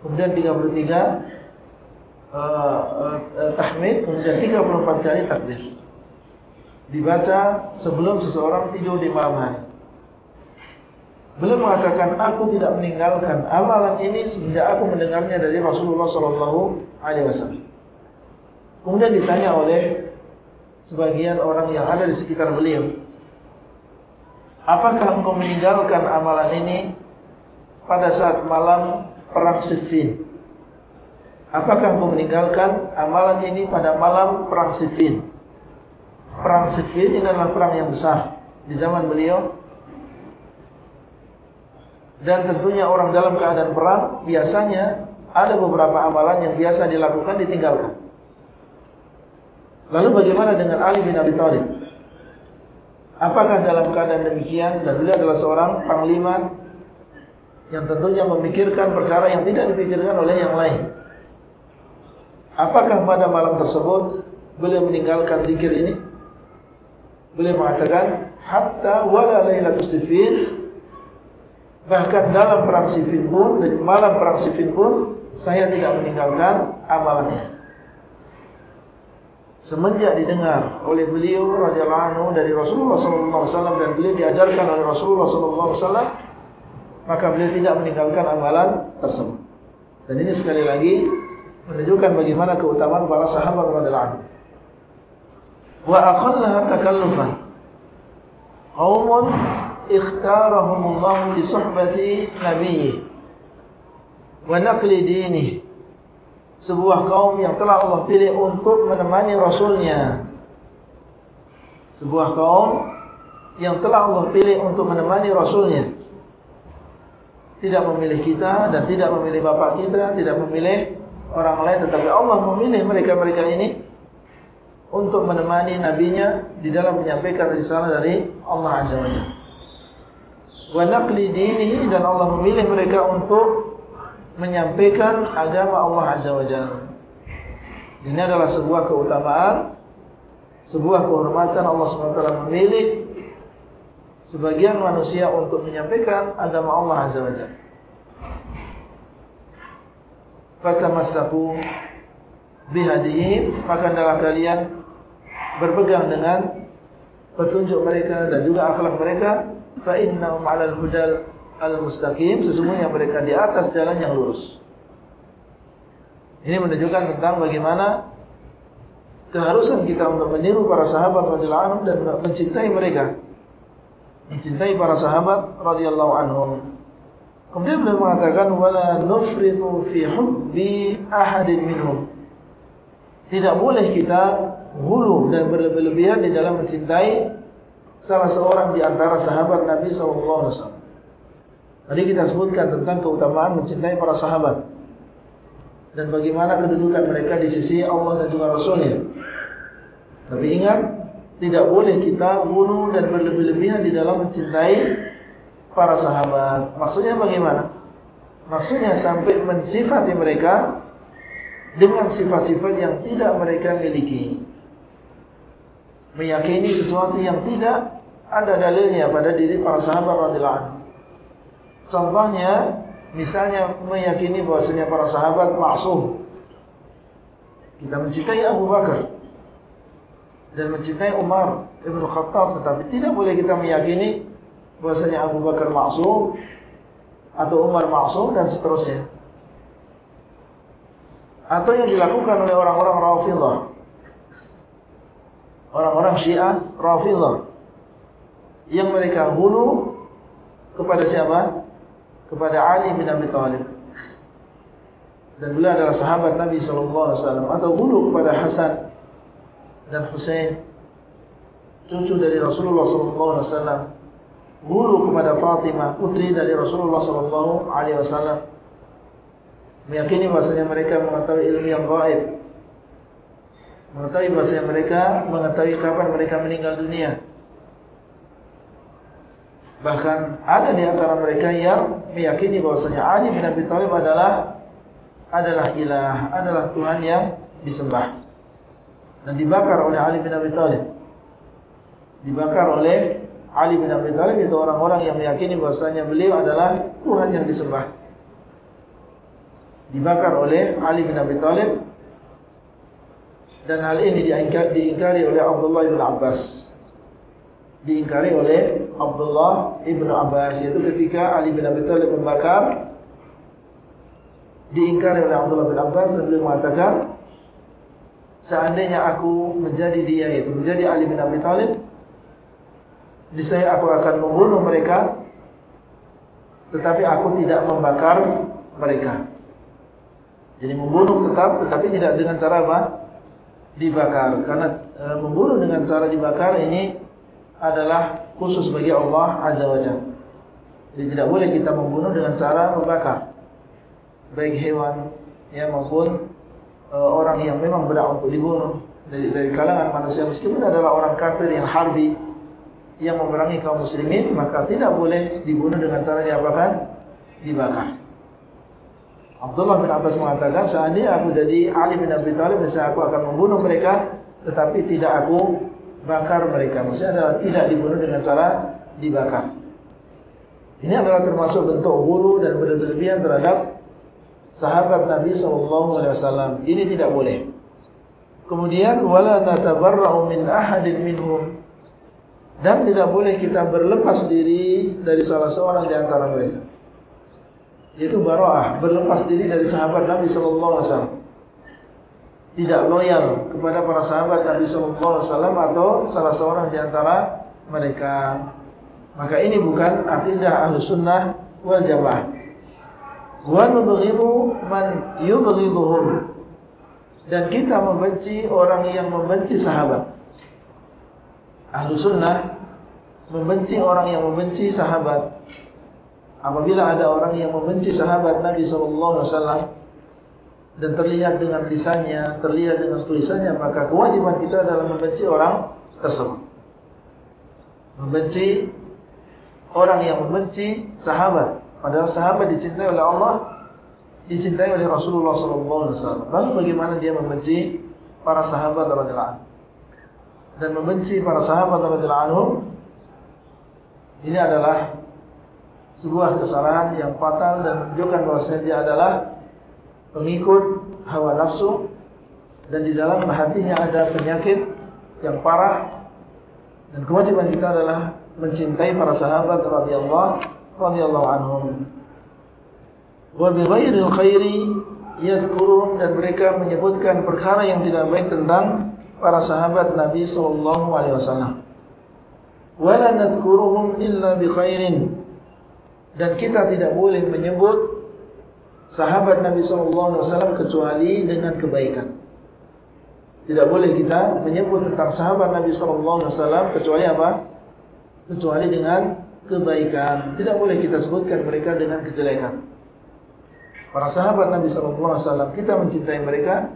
kemudian 33 uh, uh, tahmid, kemudian 34 kali takbir dibaca sebelum seseorang tidur di malam hari. Beliau mengatakan aku tidak meninggalkan amalan ini sejak aku mendengarnya dari Rasulullah sallallahu alaihi wasallam. Kemudian ditanya oleh sebagian orang yang ada di sekitar beliau, "Apakah engkau meninggalkan amalan ini pada saat malam perang Siffin?" Apakah engkau meninggalkan amalan ini pada malam perang Siffin? Perang Siffin ini adalah perang yang besar di zaman beliau. Dan tentunya orang dalam keadaan perang biasanya ada beberapa amalan yang biasa dilakukan ditinggalkan. Lalu bagaimana dengan Ali bin Abi Thalib? Apakah dalam keadaan demikian dan beliau adalah seorang panglima yang tentunya memikirkan perkara yang tidak dipikirkan oleh yang lain? Apakah pada malam tersebut beliau meninggalkan zikir ini? Beliau mengatakan hatta wala lailatul sifin bahkan dalam perang sifin pun malam perang sifin pun saya tidak meninggalkan amalannya. Semenjak didengar oleh beliau radhiyallahu anhu dari Rasulullah sallallahu alaihi wasallam dan beliau diajarkan oleh Rasulullah sallallahu alaihi wasallam maka beliau tidak meninggalkan amalan tersebut. Dan ini sekali lagi menunjukkan bagaimana keutamaan para sahabat radhiyallahu anhu. Wa aqallaha takallufan. Qaumun ikhtarahumullahu li suhbati nabiyyi wa naqli dinihi sebuah kaum yang telah Allah pilih untuk menemani rasulnya sebuah kaum yang telah Allah pilih untuk menemani rasulnya tidak memilih kita dan tidak memilih bapak kita tidak memilih orang lain tetapi Allah memilih mereka-mereka ini untuk menemani nabinya di dalam menyampaikan risalah dari Allah Azza wa Jalla. Wa naqli dinihi dan Allah memilih mereka untuk menyampaikan agama Allah Azza wa Jalla. Ini adalah sebuah keutamaan, sebuah kehormatan Allah SWT memilih sebagian manusia untuk menyampaikan agama Allah Azza wa Jalla. fatamassaku bihadihim maka adalah kalian berpegang dengan petunjuk mereka dan juga akhlak mereka fa innahum 'alal hudal al-mustaqim sesungguhnya mereka di atas jalan yang lurus. Ini menunjukkan tentang bagaimana keharusan kita untuk meniru para sahabat radhiyallahu anhum dan mencintai mereka. Mencintai para sahabat radhiyallahu anhum. Kemudian beliau mengatakan wala nufritu fi hubbi ahadin minhum. Tidak boleh kita hulu dan berlebihan di dalam mencintai salah seorang di antara sahabat Nabi SAW. Tadi kita sebutkan tentang keutamaan mencintai para sahabat. Dan bagaimana kedudukan mereka di sisi Allah dan juga Rasulnya. Tapi ingat, tidak boleh kita hulu dan berlebihan di dalam mencintai para sahabat. Maksudnya bagaimana? Maksudnya sampai mensifati mereka dengan sifat-sifat yang tidak mereka miliki. Meyakini sesuatu yang tidak ada dalilnya pada diri para sahabat radhiyallahu. Contohnya, misalnya meyakini bahwasanya para sahabat maksum. Kita mencintai Abu Bakar dan mencintai Umar Ibn Khattab tetapi tidak boleh kita meyakini bahwasanya Abu Bakar maksum atau Umar maksum dan seterusnya atau yang dilakukan oleh orang-orang Rafidhah. Orang-orang Syiah Rafidhah yang mereka hulu kepada siapa? Kepada Ali bin Abi Thalib. Dan beliau adalah sahabat Nabi sallallahu alaihi wasallam atau hulu kepada Hasan dan Husain cucu dari Rasulullah sallallahu alaihi wasallam. Hulu kepada Fatimah putri dari Rasulullah sallallahu alaihi wasallam meyakini bahasanya mereka mengetahui ilmu yang gaib mengetahui bahasanya mereka mengetahui kapan mereka meninggal dunia bahkan ada di antara mereka yang meyakini bahasanya Ali bin Abi Thalib adalah adalah ilah, adalah Tuhan yang disembah. Dan dibakar oleh Ali bin Abi Thalib. Dibakar oleh Ali bin Abi Thalib itu orang-orang yang meyakini bahasanya beliau adalah Tuhan yang disembah. Dibakar oleh Ali bin Abi Thalib. Dan hal ini diingkari oleh Abdullah bin Abbas. Diingkari oleh Abdullah bin Abbas yaitu ketika Ali bin Abi Thalib membakar diingkari oleh Abdullah bin Abbas dan beliau mengatakan seandainya aku menjadi dia itu menjadi Ali bin Abi Thalib niscaya aku akan membunuh mereka tetapi aku tidak membakar mereka jadi membunuh tetap tetapi tidak dengan cara apa? Dibakar. Karena e, membunuh dengan cara dibakar ini adalah khusus bagi Allah Azza wa Jalla. Jadi tidak boleh kita membunuh dengan cara membakar. Baik hewan ya maupun e, orang yang memang berhak untuk dibunuh dari, dari kalangan manusia meskipun adalah orang kafir yang harbi yang memerangi kaum muslimin maka tidak boleh dibunuh dengan cara diapakan? Dibakar. Abdullah bin Abbas mengatakan, seandainya aku jadi Ali bin Abi Thalib, misalnya aku akan membunuh mereka, tetapi tidak aku bakar mereka. Maksudnya adalah tidak dibunuh dengan cara dibakar. Ini adalah termasuk bentuk hulu dan berlebihan terhadap sahabat Nabi SAW. Ini tidak boleh. Kemudian, wala natabarra'u min ahadin minhum. Dan tidak boleh kita berlepas diri dari salah seorang di antara mereka yaitu baroah berlepas diri dari sahabat Nabi Wasallam tidak loyal kepada para sahabat Nabi Sallallahu Alaihi Wasallam atau salah seorang di antara mereka. Maka ini bukan akidah ahlu sunnah wal jamaah. Wa nubghidu man yubghiduhum. Dan kita membenci orang yang membenci sahabat. Ahlu sunnah membenci orang yang membenci sahabat. Apabila ada orang yang membenci sahabat Nabi SAW dan terlihat dengan lisannya, terlihat dengan tulisannya, maka kewajiban kita adalah membenci orang tersebut. Membenci orang yang membenci sahabat, padahal sahabat dicintai oleh Allah, dicintai oleh Rasulullah SAW. Lalu bagaimana dia membenci para sahabat radhiyallahu anhu? Dan membenci para sahabat radhiyallahu anhu ini adalah sebuah kesalahan yang fatal dan menunjukkan bahwa dia adalah pengikut hawa nafsu dan di dalam hatinya ada penyakit yang parah. Dan kewajiban kita adalah mencintai para sahabat radhiyallahu radhiyallahu anhum. Wa bi ghairil khairi yadhkuruhum dan mereka menyebutkan perkara yang tidak baik tentang para sahabat Nabi sallallahu alaihi wasallam. Wala nadhkuruhum illa bi khairin. Dan kita tidak boleh menyebut sahabat Nabi SAW kecuali dengan kebaikan. Tidak boleh kita menyebut tentang sahabat Nabi SAW kecuali apa? Kecuali dengan kebaikan. Tidak boleh kita sebutkan mereka dengan kejelekan. Para sahabat Nabi SAW kita mencintai mereka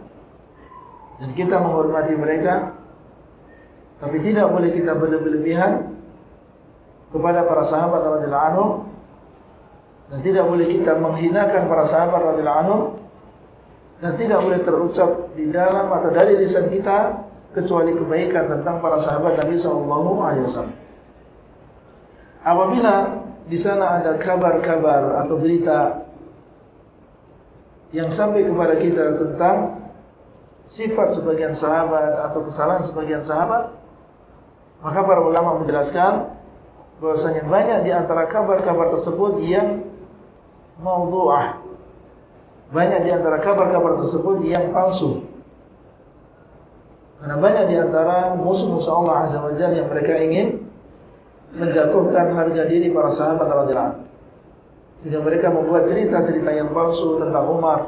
dan kita menghormati mereka. Tapi tidak boleh kita berlebihan kepada para sahabat radhiyallahu anhum dan tidak boleh kita menghinakan para sahabat radhiyallahu anhum dan tidak boleh terucap di dalam atau dari lisan kita kecuali kebaikan tentang para sahabat Nabi sallallahu alaihi wasallam. Apabila di sana ada kabar-kabar atau berita yang sampai kepada kita tentang sifat sebagian sahabat atau kesalahan sebagian sahabat, maka para ulama menjelaskan bahwasanya banyak di antara kabar-kabar tersebut yang maudhu'ah. Banyak di antara kabar-kabar tersebut yang palsu. Karena banyak di antara musuh-musuh Allah Azza wa Jalla yang mereka ingin menjatuhkan harga diri para sahabat radhiyallahu anhu. Sehingga mereka membuat cerita-cerita yang palsu tentang Umar,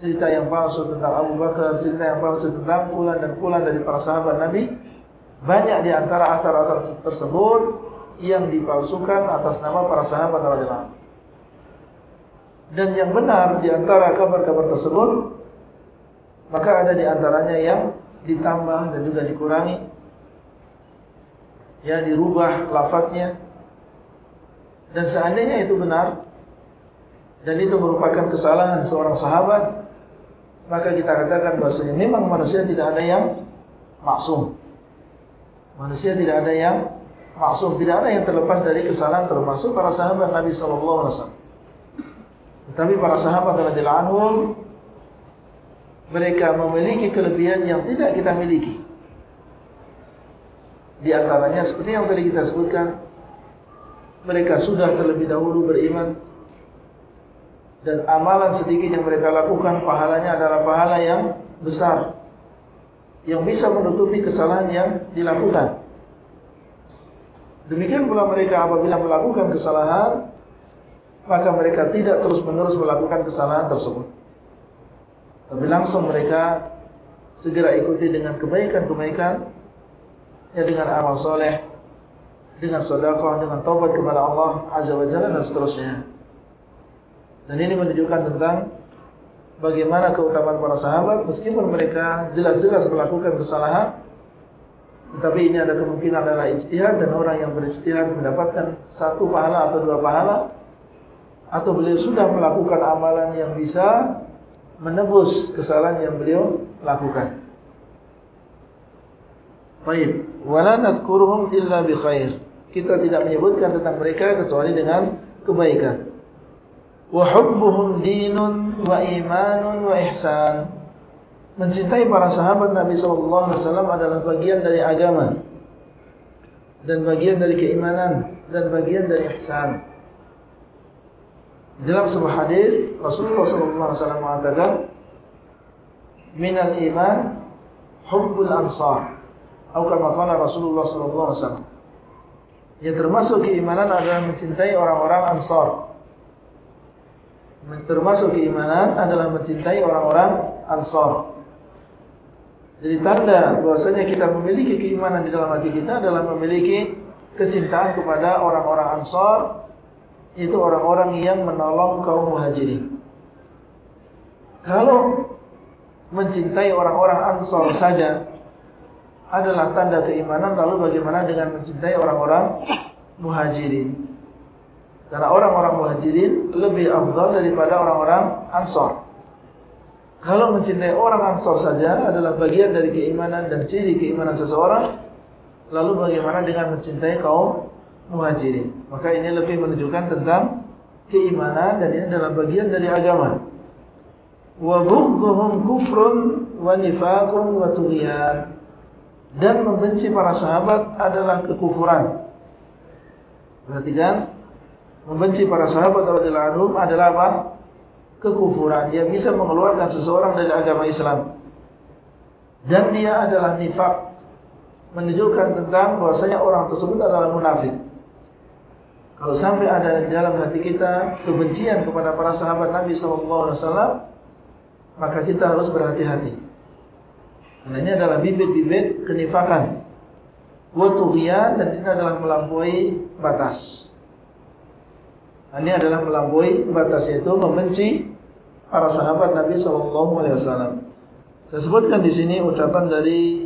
cerita yang palsu tentang Abu Bakar, cerita yang palsu tentang pulan dan pulan dari para sahabat Nabi. Banyak di antara atar-atar tersebut yang dipalsukan atas nama para sahabat radhiyallahu anhu dan yang benar di antara kabar-kabar tersebut maka ada di antaranya yang ditambah dan juga dikurangi. Ya dirubah lafadznya. Dan seandainya itu benar dan itu merupakan kesalahan seorang sahabat maka kita katakan bahasanya memang manusia tidak ada yang maksum. Manusia tidak ada yang maksum. Tidak ada yang terlepas dari kesalahan termasuk para sahabat Nabi sallallahu alaihi wasallam tetapi para sahabat radhiyallahu anhum mereka memiliki kelebihan yang tidak kita miliki. Di antaranya seperti yang tadi kita sebutkan, mereka sudah terlebih dahulu beriman dan amalan sedikit yang mereka lakukan pahalanya adalah pahala yang besar yang bisa menutupi kesalahan yang dilakukan. Demikian pula mereka apabila melakukan kesalahan maka mereka tidak terus-menerus melakukan kesalahan tersebut. Tapi langsung mereka segera ikuti dengan kebaikan-kebaikan, ya dengan amal soleh, dengan sedekah, dengan taubat kepada Allah Azza wa Jalla dan seterusnya. Dan ini menunjukkan tentang bagaimana keutamaan para sahabat meskipun mereka jelas-jelas melakukan kesalahan, tetapi ini ada kemungkinan adalah ijtihad dan orang yang berijtihad mendapatkan satu pahala atau dua pahala atau beliau sudah melakukan amalan yang bisa menebus kesalahan yang beliau lakukan. Baik, wala nadhkuruhum illa bi khair. Kita tidak menyebutkan tentang mereka kecuali dengan kebaikan. Wa hubbuhum dinun wa imanun wa ihsan. Mencintai para sahabat Nabi sallallahu alaihi wasallam adalah bagian dari agama dan bagian dari keimanan dan bagian dari ihsan. Dalam sebuah hadis Rasulullah SAW mengatakan Minal iman Hubbul ansar. Atau kama kala Rasulullah SAW Yang termasuk keimanan adalah mencintai orang-orang ansar. Termasuk keimanan adalah mencintai orang-orang ansar. Jadi tanda bahwasanya kita memiliki keimanan di dalam hati kita adalah memiliki kecintaan kepada orang-orang ansar itu orang-orang yang menolong kaum muhajirin. Kalau mencintai orang-orang ansor saja adalah tanda keimanan, lalu bagaimana dengan mencintai orang-orang muhajirin? Karena orang-orang muhajirin lebih afdal daripada orang-orang ansor. Kalau mencintai orang ansor saja adalah bagian dari keimanan dan ciri keimanan seseorang, lalu bagaimana dengan mencintai kaum muhajirin. Maka ini lebih menunjukkan tentang keimanan dan ini adalah bagian dari agama. wa bughdhuhum kufrun wa nifaqun wa tughyan. Dan membenci para sahabat adalah kekufuran. Berarti kan membenci para sahabat radhiyallahu anhum adalah apa? Kekufuran. Dia bisa mengeluarkan seseorang dari agama Islam. Dan dia adalah nifaq. Menunjukkan tentang bahwasanya orang tersebut adalah munafik kalau sampai ada di dalam hati kita kebencian kepada para sahabat Nabi wasallam maka kita harus berhati-hati. Karena ini adalah bibit-bibit kenifakan. Watuhian dan ini adalah melampaui batas. Ini adalah melampaui batas yaitu membenci para sahabat Nabi Wasallam. Saya sebutkan di sini ucapan dari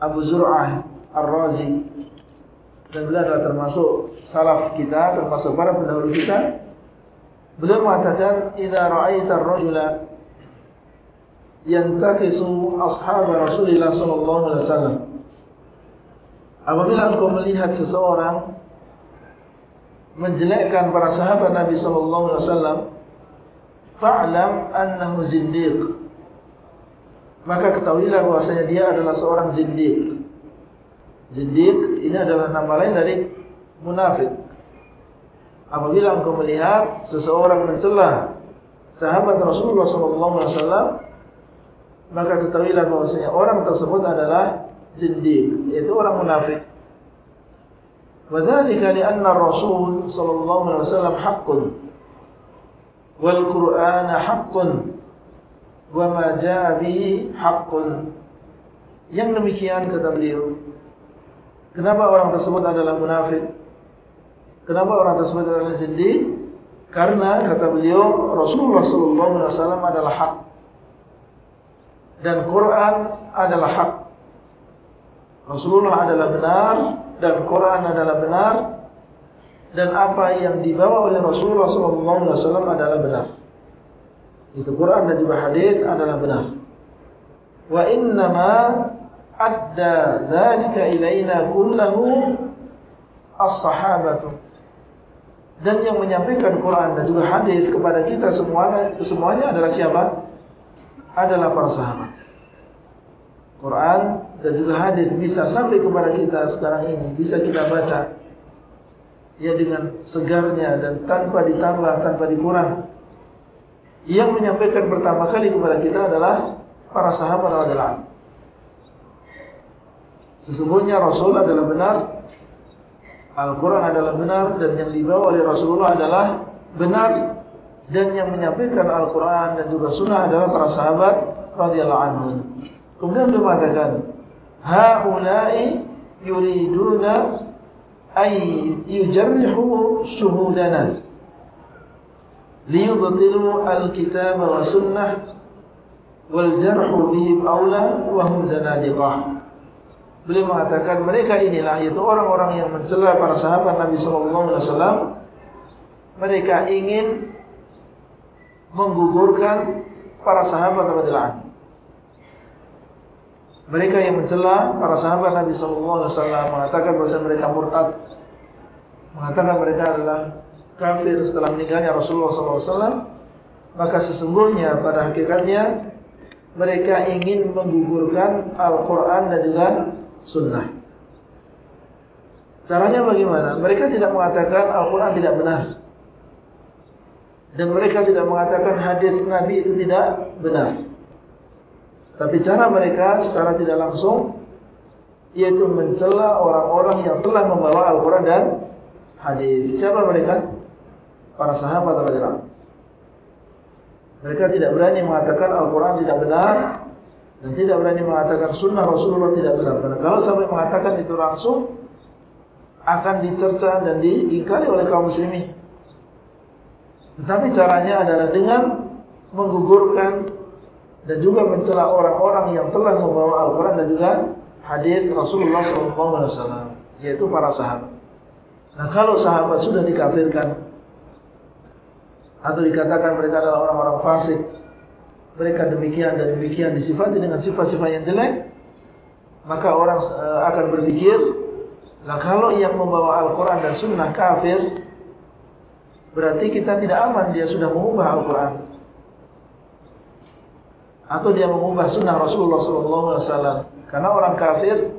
Abu Zur'ah Ar-Razi dan beliau adalah termasuk salaf kita, termasuk para pendahulu kita. Beliau mengatakan, "Idza ra'aita ar-rajula yantakisu ashab Rasulullah sallallahu alaihi wasallam. Apabila engkau melihat seseorang menjelekkan para sahabat Nabi sallallahu alaihi wasallam, fa'lam annahu zindiq. Maka ketahuilah bahwasanya dia adalah seorang zindiq. Zindiq ini adalah nama lain dari munafik. Apabila engkau melihat seseorang mencela sahabat Rasulullah wasallam, maka ketahuilah bahwasanya orang tersebut adalah zindiq, yaitu orang munafik. Wadzalika li'anna Rasul sallallahu alaihi wasallam haqqun wal Qur'an haqqun wa ma jaa'a bihi. Yang demikian kata beliau. Kenapa orang tersebut adalah munafik? Kenapa orang tersebut adalah zindiq? Karena kata beliau Rasulullah sallallahu alaihi wasallam adalah hak dan Quran adalah hak. Rasulullah adalah benar dan Quran adalah benar dan apa yang dibawa oleh Rasulullah SAW adalah benar. Itu Quran dan juga hadis adalah benar. Wa inna ma adda dzalika ilaina kullahu as-sahabatu. Dan yang menyampaikan Quran dan juga hadis kepada kita semuanya semuanya adalah siapa? adalah para sahabat. Quran dan juga hadis bisa sampai kepada kita sekarang ini, bisa kita baca ya dengan segarnya dan tanpa ditambah, tanpa dikurang. Yang menyampaikan pertama kali kepada kita adalah para sahabat radhiyallahu. Sesungguhnya Rasul adalah benar, Al-Quran adalah benar dan yang dibawa oleh Rasulullah adalah benar dan yang menyampaikan Al-Quran dan juga Sunnah adalah para sahabat radhiyallahu anhum. Kemudian dia mengatakan, haula'i yuriduna ay yujarrihu shuhudana liyubtilu al-kitab wa sunnah wal jarhu bihim awla wa hum zanadiqah. Beliau mengatakan mereka inilah yaitu orang-orang yang mencela para sahabat Nabi sallallahu alaihi wasallam. Mereka ingin menggugurkan para sahabat radhiyallahu anhu. Mereka yang mencela para sahabat Nabi sallallahu alaihi wasallam mengatakan bahwa mereka murtad. Mengatakan mereka adalah kafir setelah meninggalnya Rasulullah sallallahu alaihi wasallam. Maka sesungguhnya pada hakikatnya mereka ingin menggugurkan Al-Qur'an dan juga sunnah. Caranya bagaimana? Mereka tidak mengatakan Al-Qur'an tidak benar dan mereka tidak mengatakan hadis Nabi itu tidak benar. Tapi cara mereka secara tidak langsung yaitu mencela orang-orang yang telah membawa Al-Quran dan hadis. Siapa mereka? Para sahabat radhiyallahu Mereka tidak berani mengatakan Al-Quran tidak benar dan tidak berani mengatakan Sunnah Rasulullah tidak benar. Kalau sampai mengatakan itu langsung akan dicerca dan diingkari oleh kaum muslimin. Tetapi caranya adalah dengan menggugurkan dan juga mencela orang-orang yang telah membawa Al-Quran dan juga hadis Rasulullah SAW, yaitu para sahabat. Nah, kalau sahabat sudah dikafirkan atau dikatakan mereka adalah orang-orang fasik, mereka demikian dan demikian disifati dengan sifat-sifat yang jelek, maka orang eh, akan berpikir, nah kalau yang membawa Al-Quran dan Sunnah kafir, Berarti kita tidak aman dia sudah mengubah Al-Quran atau dia mengubah sunnah Rasulullah wasallam. Karena orang kafir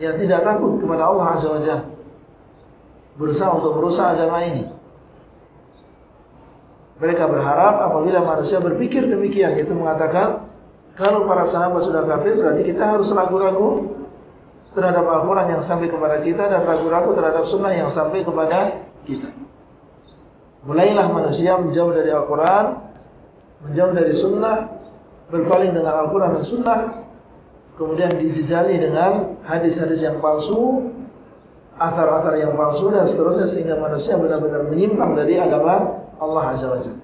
yang tidak takut kepada Allah azza wajalla berusaha untuk merusak agama ini. Mereka berharap apabila manusia berpikir demikian itu mengatakan kalau para sahabat sudah kafir berarti kita harus ragu-ragu terhadap Al-Quran yang sampai kepada kita dan ragu-ragu terhadap sunnah yang sampai kepada kita. Mulailah manusia menjauh dari Al-Quran, menjauh dari sunnah, berpaling dengan Al-Quran dan sunnah, kemudian dijejali dengan hadis-hadis yang palsu, atar-atar yang palsu dan seterusnya sehingga manusia benar-benar menyimpang dari agama Allah Azza wa Jalla.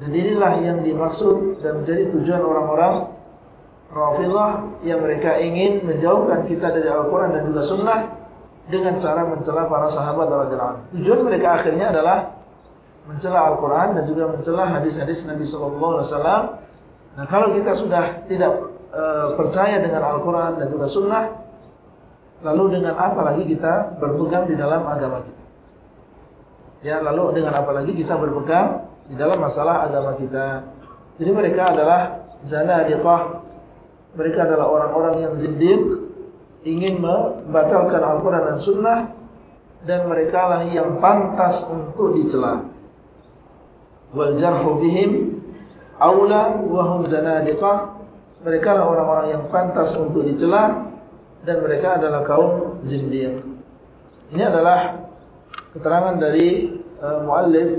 Dan inilah yang dimaksud dan menjadi tujuan orang-orang Rafidah yang mereka ingin menjauhkan kita dari Al-Quran dan juga Sunnah dengan cara mencela para sahabat radhiyallahu anhu. Tujuan mereka akhirnya adalah mencela Al-Quran dan juga mencela hadis-hadis Nabi Sallallahu Alaihi Wasallam. Nah, kalau kita sudah tidak e, percaya dengan Al-Quran dan juga Sunnah, lalu dengan apa lagi kita berpegang di dalam agama kita? Ya, lalu dengan apa lagi kita berpegang di dalam masalah agama kita? Jadi mereka adalah zanadiqah mereka adalah orang-orang yang zindiq ingin membatalkan Al-Quran dan Sunnah dan mereka lah yang pantas untuk dicela. Wal jarhu bihim aula wa hum zanadiqah. Mereka lah orang-orang yang pantas untuk dicela dan mereka adalah kaum zindiq. Ini adalah keterangan dari uh, muallif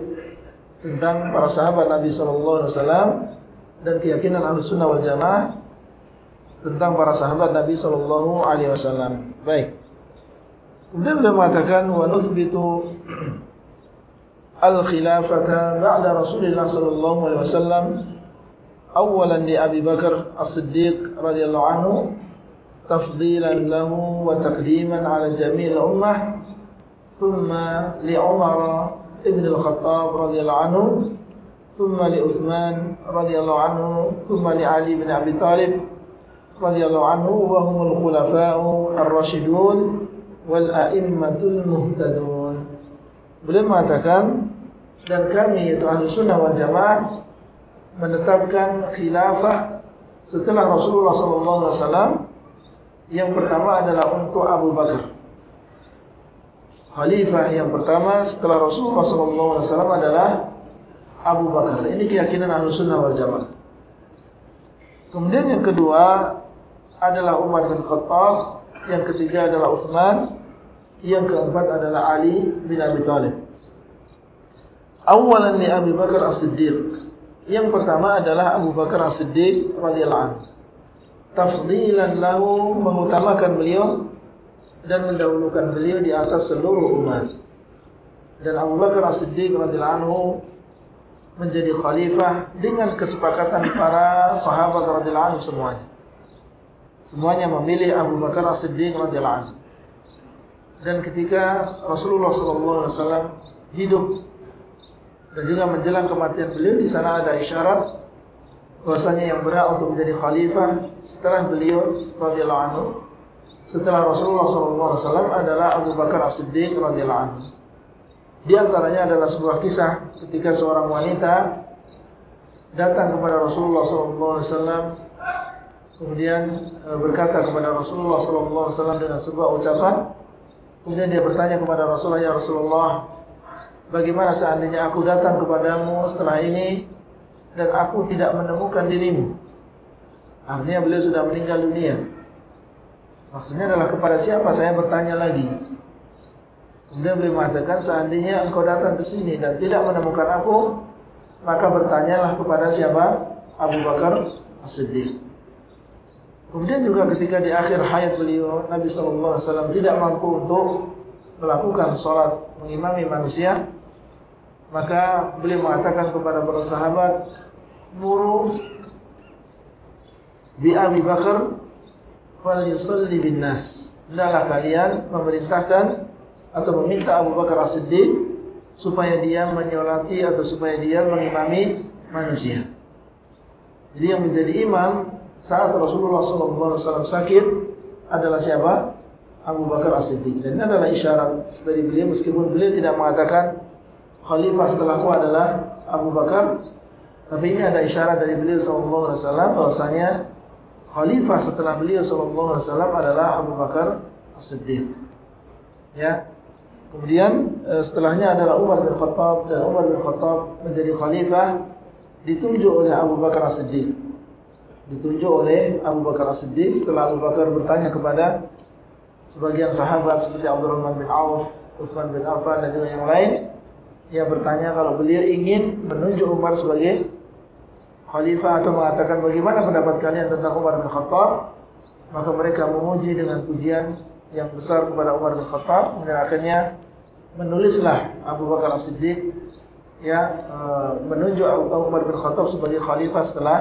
tentang para sahabat Nabi sallallahu alaihi wasallam dan keyakinan Ahlussunnah wal Jamaah tentang para sahabat Nabi sallallahu alaihi wasallam. Baik. Kemudian beliau mengatakan wa nuthbitu al-khilafata ba'da Rasulullah sallallahu alaihi wasallam awalan li Abi Bakar As-Siddiq radhiyallahu anhu tafdilan lahu wa taqdiman 'ala jami' al-ummah Umar ibn al-Khattab radhiyallahu anhu thumma li Uthman radhiyallahu anhu thumma li Ali bin Abi Talib radhiyallahu anhu wa humul khulafa'u ar-rasyidun wal a'immatul muhtadun. Beliau mengatakan dan kami yaitu ahli sunnah wal jamaah menetapkan khilafah setelah Rasulullah wasallam yang pertama adalah untuk Abu Bakar. Khalifah yang pertama setelah Rasulullah wasallam adalah Abu Bakar. Ini keyakinan ahli sunnah wal jamaah. Kemudian yang kedua adalah Umar bin Khattab, yang ketiga adalah Uthman, yang keempat adalah Ali bin Abi Thalib. Awalan li Abu Bakar As-Siddiq. Yang pertama adalah Abu Bakar As-Siddiq radhiyallahu anhu. Tafdilan lahu mengutamakan beliau dan mendahulukan beliau di atas seluruh umat. Dan Abu Bakar As-Siddiq radhiyallahu anhu menjadi khalifah dengan kesepakatan para sahabat radhiyallahu anhu semuanya semuanya memilih Abu Bakar As-Siddiq radhiyallahu anhu. Dan ketika Rasulullah sallallahu alaihi wasallam hidup dan juga menjelang kematian beliau di sana ada isyarat bahwasanya yang berhak untuk menjadi khalifah setelah beliau radhiyallahu anhu setelah Rasulullah wasallam adalah Abu Bakar As-Siddiq radhiyallahu anhu. Di antaranya adalah sebuah kisah ketika seorang wanita datang kepada Rasulullah wasallam kemudian eh, berkata kepada Rasulullah wasallam dengan sebuah ucapan. Kemudian dia bertanya kepada Rasulullah ya Rasulullah bagaimana seandainya aku datang kepadamu setelah ini dan aku tidak menemukan dirimu? Artinya beliau sudah meninggal dunia maksudnya adalah kepada siapa? Saya bertanya lagi. Kemudian beliau mengatakan seandainya engkau datang ke sini dan tidak menemukan aku maka bertanyalah kepada siapa? Abu Bakar As-Siddiq. Kemudian juga ketika di akhir hayat beliau Nabi sallallahu alaihi wasallam tidak mampu untuk melakukan salat mengimami manusia maka beliau mengatakan kepada para sahabat muru bi Abi Bakar fal yusalli bin nas hendaklah kalian memerintahkan atau meminta Abu Bakar As-Siddiq supaya dia menyolati atau supaya dia mengimami manusia jadi yang menjadi imam saat Rasulullah SAW sakit adalah siapa? Abu Bakar As-Siddiq. Dan ini adalah isyarat dari beliau meskipun beliau tidak mengatakan khalifah setelahku adalah Abu Bakar. Tapi ini ada isyarat dari beliau wasallam bahwasanya khalifah setelah beliau sallallahu alaihi wasallam adalah Abu Bakar As-Siddiq. Ya. Kemudian eh, setelahnya adalah Umar bin Khattab dan Umar bin Khattab menjadi khalifah ditunjuk oleh Abu Bakar As-Siddiq. Ditunjuk oleh Abu Bakar As-Siddiq setelah Abu Bakar bertanya kepada sebagian sahabat seperti Abdurrahman bin Auf, Utsman bin Affan dan juga yang lain yang bertanya kalau beliau ingin menunjuk Umar sebagai khalifah atau mengatakan bagaimana pendapat kalian tentang Umar bin Khattab maka mereka memuji dengan pujian yang besar kepada Umar bin Khattab. Dan akhirnya menulislah Abu Bakar As-Siddiq ya e, menunjuk Umar bin Khattab sebagai khalifah setelah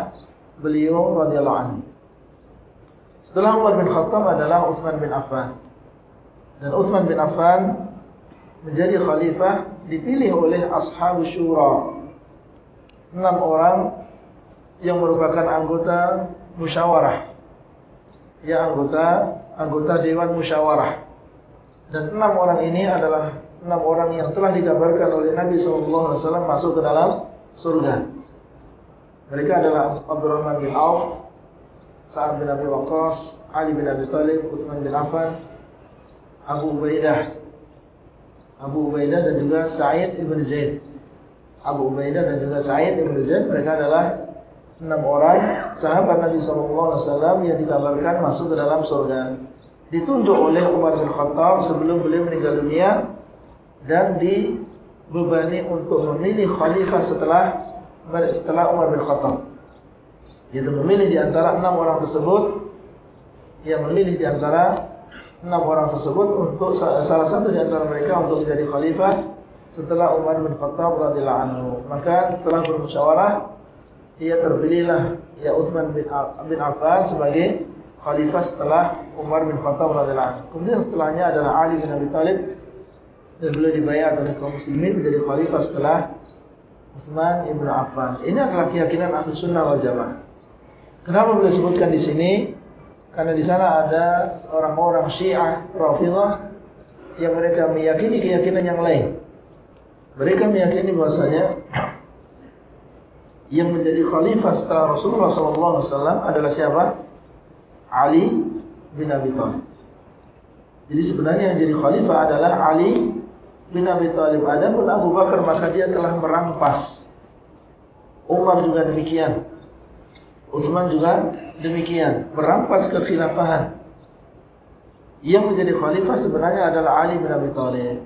beliau radhiyallahu anhu. Setelah Umar bin Khattab adalah Uthman bin Affan. Dan Uthman bin Affan menjadi khalifah dipilih oleh Ashab Shura enam orang yang merupakan anggota musyawarah. Ya anggota anggota dewan musyawarah. Dan enam orang ini adalah enam orang yang telah dikabarkan oleh Nabi wasallam masuk ke dalam surga. Mereka adalah Abdurrahman bin Auf, Sa'ad bin Abi Waqqas, Ali bin Abi Thalib, Uthman bin Affan, Abu Ubaidah, Abu Ubaidah dan juga Sa'id ibn Zaid. Abu Ubaidah dan juga Sa'id ibn Zaid mereka adalah enam orang sahabat Nabi SAW yang dikabarkan masuk ke dalam surga. Ditunjuk oleh Umar bin Khattab sebelum beliau meninggal dunia dan dibebani untuk memilih khalifah setelah setelah Umar bin Khattab. Yaitu memilih di antara enam orang tersebut yang memilih di antara enam orang tersebut untuk salah satu di antara mereka untuk menjadi khalifah setelah Umar bin Khattab radhiyallahu anhu. Maka setelah bermusyawarah ia terpilihlah ya Uthman bin, Affan sebagai khalifah setelah Umar bin Khattab radhiyallahu anhu. Kemudian setelahnya adalah Ali bin Abi Thalib dan beliau dibayar oleh kaum muslimin menjadi khalifah setelah Uthman bin Affan. Ini adalah keyakinan Ahlu Sunnah wal Jamaah. Kenapa beliau sebutkan di sini? Karena di sana ada orang-orang Syiah Rafidhah yang mereka meyakini keyakinan yang lain. Mereka meyakini bahasanya yang menjadi khalifah setelah Rasulullah SAW adalah siapa? Ali bin Abi Thalib. Jadi sebenarnya yang jadi khalifah adalah Ali bin Abi Thalib. Adapun Abu Bakar maka dia telah merampas. Umar juga demikian. Uthman juga demikian. Merampas kekhilafahan. Yang menjadi khalifah sebenarnya adalah Ali bin Abi Thalib.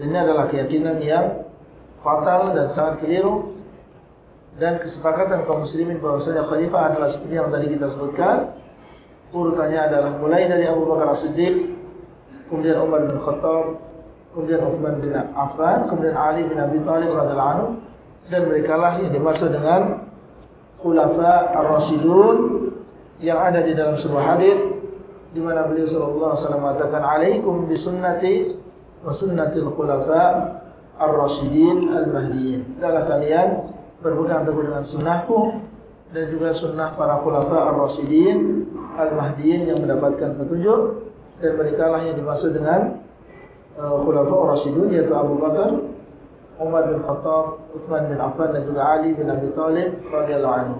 Ini adalah keyakinan yang fatal dan sangat keliru dan kesepakatan kaum muslimin bahwasanya khalifah adalah seperti yang tadi kita sebutkan. Urutannya adalah mulai dari Abu Bakar As-Siddiq kemudian Umar bin Khattab kemudian Uthman bin Affan kemudian Ali bin Abi Thalib radhiyallahu anhu dan mereka lah yang dimaksud dengan khulafa ar-rasyidun yang ada di dalam sebuah hadis di mana beliau sallallahu alaihi wasallam mengatakan alaikum bi sunnati wa sunnatil khulafa ar-rasyidin al-mahdiyyin. Adalah kalian berpegang teguh dengan sunnahku dan juga sunnah para khulafa ar-rasyidin al-mahdiyin yang mendapatkan petunjuk dan mereka lah yang dimaksud dengan uh, khulafa ar-rasyidun yaitu Abu Bakar, Umar bin Khattab, Uthman bin Affan dan juga Ali bin Abi Talib radhiyallahu anhu.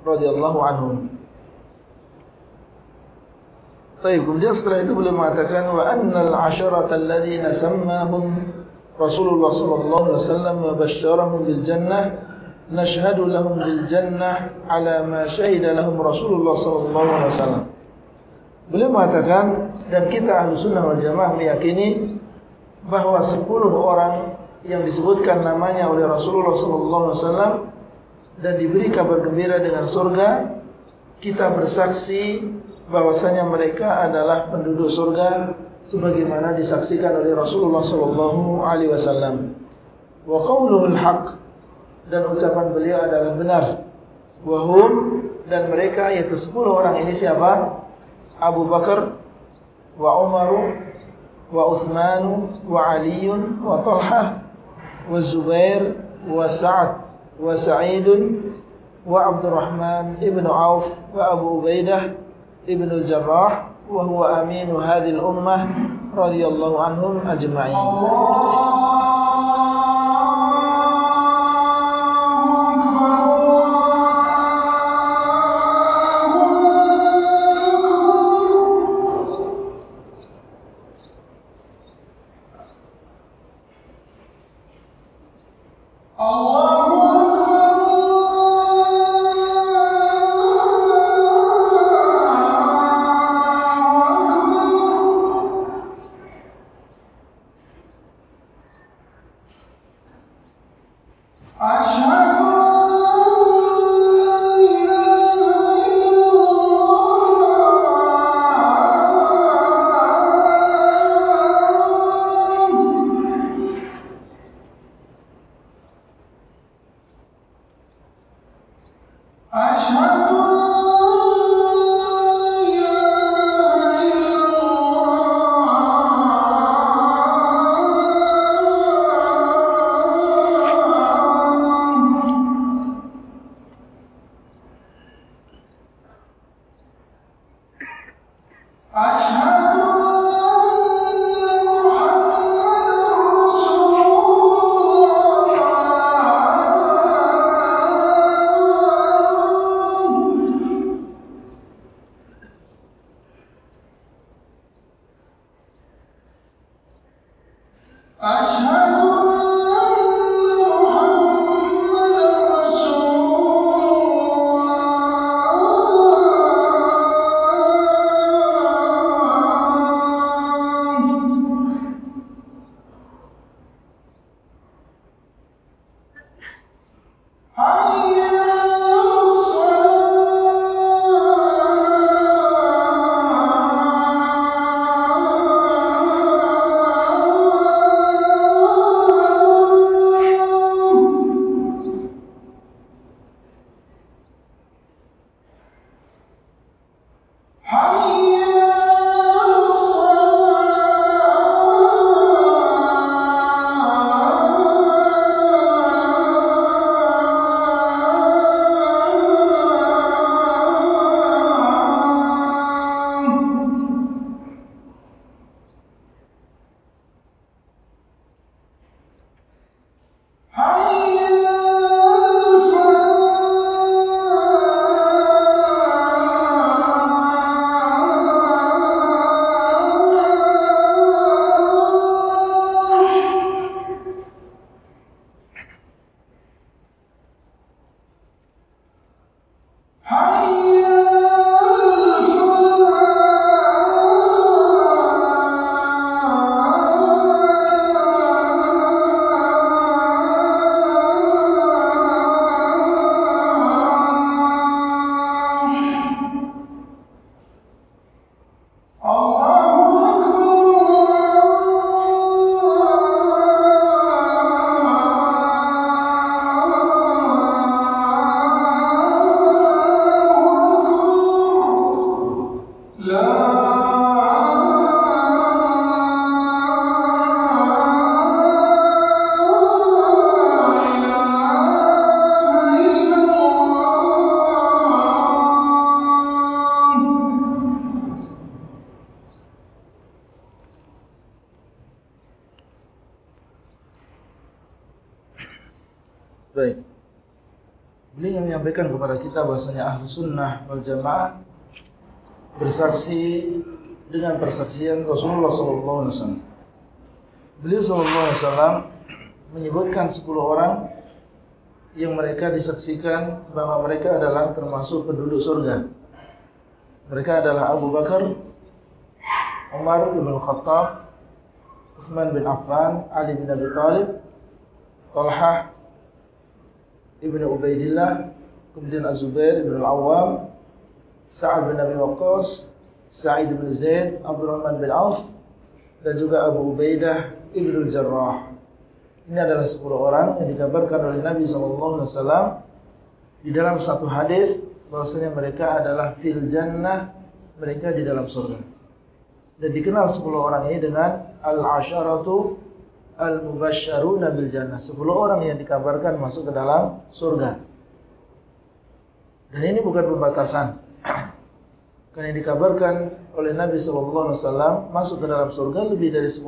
Radhiyallahu anhum. Baik, kemudian setelah itu boleh mengatakan wa annal asharata alladhina sammahum Rasulullah sallallahu alaihi wasallam wa basyarahum bil jannah nashhadu lahum bil jannah ala ma syahida lahum Rasulullah sallallahu alaihi wasallam. Beliau mengatakan dan kita ahli sunnah wal jamaah meyakini bahawa 10 orang yang disebutkan namanya oleh Rasulullah sallallahu alaihi wasallam dan diberi kabar gembira dengan surga kita bersaksi bahwasanya mereka adalah penduduk surga sebagaimana disaksikan oleh Rasulullah sallallahu alaihi wasallam. Wa qawluhu al-haqq dan ucapan beliau adalah benar. Wahum dan mereka yaitu 10 orang ini siapa? Abu Bakar, wa Umar, wa Uthman, wa Ali, wa Talha, wa Zubair, wa Sa'ad, wa Sa'id, wa Abdurrahman ibn Auf, wa Abu Ubaidah ibn al-Jarrah, wa huwa aminu hadhihi al-ummah radhiyallahu anhum ajma'in. Allah menyampaikan kita bahasanya ahli sunnah wal jamaah bersaksi dengan persaksian Rasulullah SAW. Beliau SAW menyebutkan 10 orang yang mereka disaksikan bahwa mereka adalah termasuk penduduk surga. Mereka adalah Abu Bakar, Umar bin Khattab, Uthman bin Affan, Ali bin Abi Talib, Talha ibn Ubaidillah, kemudian Az-Zubair bin Al-Awwam, Sa'ad bin Abi Waqqas, Sa'id bin Zaid, Abdurrahman bin Auf, dan juga Abu Ubaidah ibn Al-Jarrah. Ini adalah 10 orang yang dikabarkan oleh Nabi SAW di dalam satu hadis bahwasanya mereka adalah fil jannah, mereka di dalam surga. Dan dikenal 10 orang ini dengan al-asharatu al-mubashsharuna bil jannah. 10 orang yang dikabarkan masuk ke dalam surga. Dan ini bukan pembatasan. Karena yang dikabarkan oleh Nabi SAW masuk ke dalam surga lebih dari 10.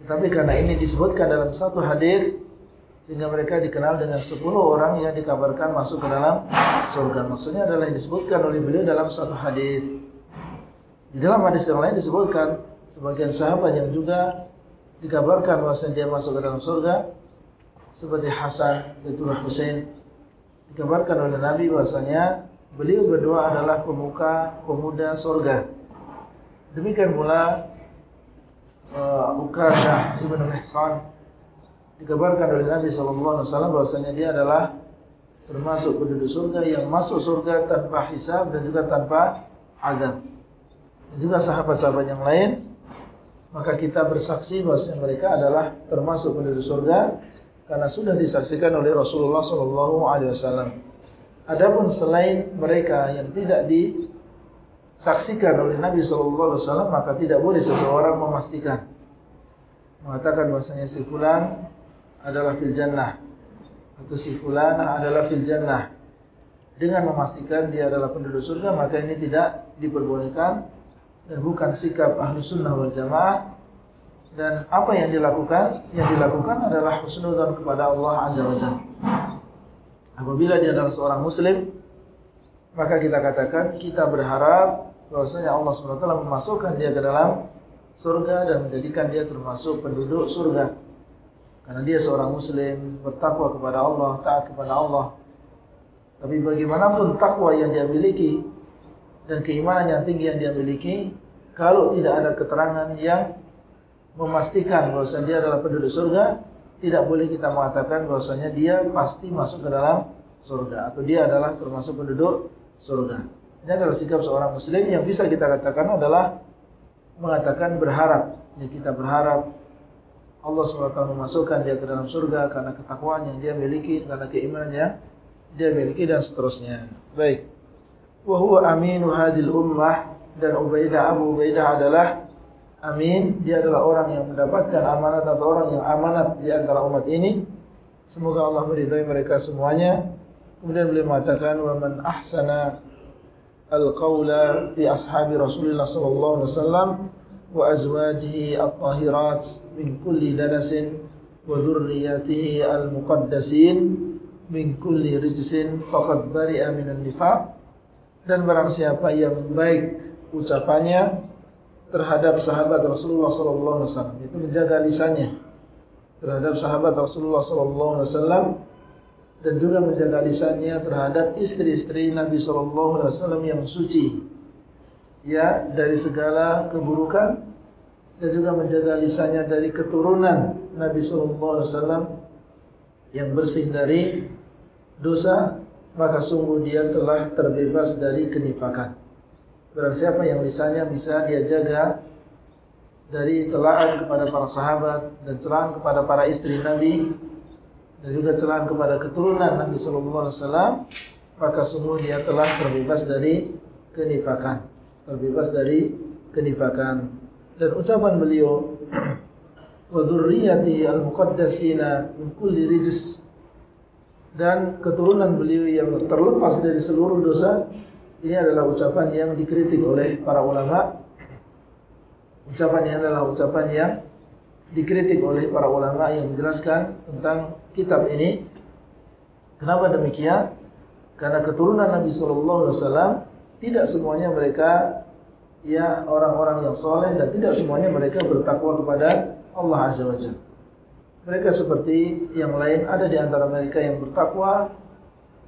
Tetapi karena ini disebutkan dalam satu hadis sehingga mereka dikenal dengan 10 orang yang dikabarkan masuk ke dalam surga. Maksudnya adalah yang disebutkan oleh beliau dalam satu hadis. Di dalam hadis yang lain disebutkan sebagian sahabat yang juga dikabarkan bahawa dia masuk ke dalam surga seperti Hasan dan Husain dikabarkan oleh Nabi bahasanya beliau berdua adalah pemuka pemuda surga. Demikian pula uh, Uqadah ibn Mihsan dikabarkan oleh Nabi wasallam bahasanya dia adalah termasuk penduduk surga yang masuk surga tanpa hisab dan juga tanpa azab. Dan juga sahabat-sahabat yang lain maka kita bersaksi bahasanya mereka adalah termasuk penduduk surga karena sudah disaksikan oleh Rasulullah sallallahu alaihi wasallam. Adapun selain mereka yang tidak disaksikan oleh Nabi sallallahu alaihi wasallam maka tidak boleh seseorang memastikan mengatakan bahasanya si fulan adalah fil jannah atau si fulan adalah fil jannah dengan memastikan dia adalah penduduk surga maka ini tidak diperbolehkan dan bukan sikap ahlu sunnah wal jamaah dan apa yang dilakukan? Yang dilakukan adalah husnudzan kepada Allah azza wajalla apabila dia adalah seorang muslim maka kita katakan kita berharap bahwasanya Allah SWT memasukkan dia ke dalam surga dan menjadikan dia termasuk penduduk surga. Karena dia seorang muslim bertakwa kepada Allah taat kepada Allah. Tapi bagaimanapun takwa yang dia miliki dan keimanan yang tinggi yang dia miliki kalau tidak ada keterangan yang memastikan bahwasanya dia adalah penduduk surga tidak boleh kita mengatakan bahwasanya dia pasti masuk ke dalam surga atau dia adalah termasuk penduduk surga. Ini adalah sikap seorang muslim yang bisa kita katakan adalah mengatakan berharap. Ya kita berharap Allah SWT memasukkan dia ke dalam surga karena ketakwaan yang dia miliki karena keimanan yang dia miliki dan seterusnya. Baik. Wa huwa aminu hadil ummah dan Ubaidah Abu Ubaidah adalah amin. Dia adalah orang yang mendapatkan amanat atau orang yang amanat di antara umat ini. Semoga Allah meridai mereka semuanya. Kemudian beliau mengatakan wa man ahsana al-qawla fi ashabi Rasulullah sallallahu alaihi wasallam wa azwajihi at-tahirat min kulli danasin wa dhurriyyatihi al-muqaddasin min kulli rijsin faqad bari'a min an-nifaq dan barang siapa yang baik ucapannya terhadap sahabat Rasulullah sallallahu alaihi wasallam itu menjaga lisannya terhadap sahabat Rasulullah sallallahu alaihi wasallam dan juga menjaga lisannya terhadap istri-istri Nabi sallallahu alaihi wasallam yang suci ya dari segala keburukan dan juga menjaga lisannya dari keturunan Nabi sallallahu alaihi wasallam yang bersih dari dosa maka sungguh dia telah terbebas dari kenifakan. Barang siapa yang lisannya bisa dia jaga dari celaan kepada para sahabat dan celaan kepada para istri Nabi dan juga celaan kepada keturunan Nabi sallallahu alaihi wasallam, maka sungguh dia telah terbebas dari kenifakan. Terbebas dari kenifakan. Dan ucapan beliau wa dzurriyyati al-muqaddasina min kulli rijs dan keturunan beliau yang terlepas dari seluruh dosa ini adalah ucapan yang dikritik oleh para ulama. Ucapan ini adalah ucapan yang dikritik oleh para ulama yang menjelaskan tentang kitab ini. Kenapa demikian? Karena keturunan Nabi sallallahu alaihi wasallam tidak semuanya mereka ya orang-orang yang soleh dan tidak semuanya mereka bertakwa kepada Allah azza wajalla mereka seperti yang lain ada di antara mereka yang bertakwa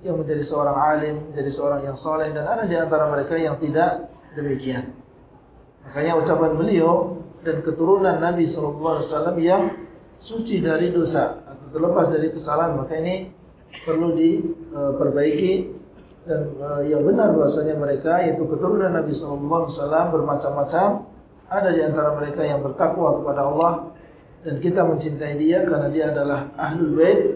yang menjadi seorang alim, menjadi seorang yang soleh dan ada di antara mereka yang tidak demikian. Makanya ucapan beliau dan keturunan Nabi SAW yang suci dari dosa atau terlepas dari kesalahan maka ini perlu diperbaiki dan e, yang benar bahasanya mereka yaitu keturunan Nabi SAW bermacam-macam ada di antara mereka yang bertakwa kepada Allah dan kita mencintai dia karena dia adalah ahlul bait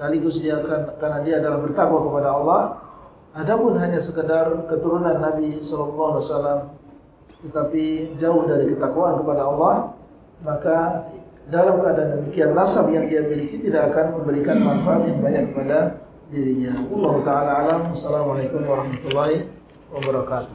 sekaligus dia akan karena dia adalah bertakwa kepada Allah adapun hanya sekedar keturunan Nabi sallallahu alaihi wasallam tetapi jauh dari ketakwaan kepada Allah maka dalam keadaan demikian nasab yang dia miliki tidak akan memberikan manfaat yang banyak kepada dirinya. Allah taala alam. Assalamualaikum warahmatullahi wabarakatuh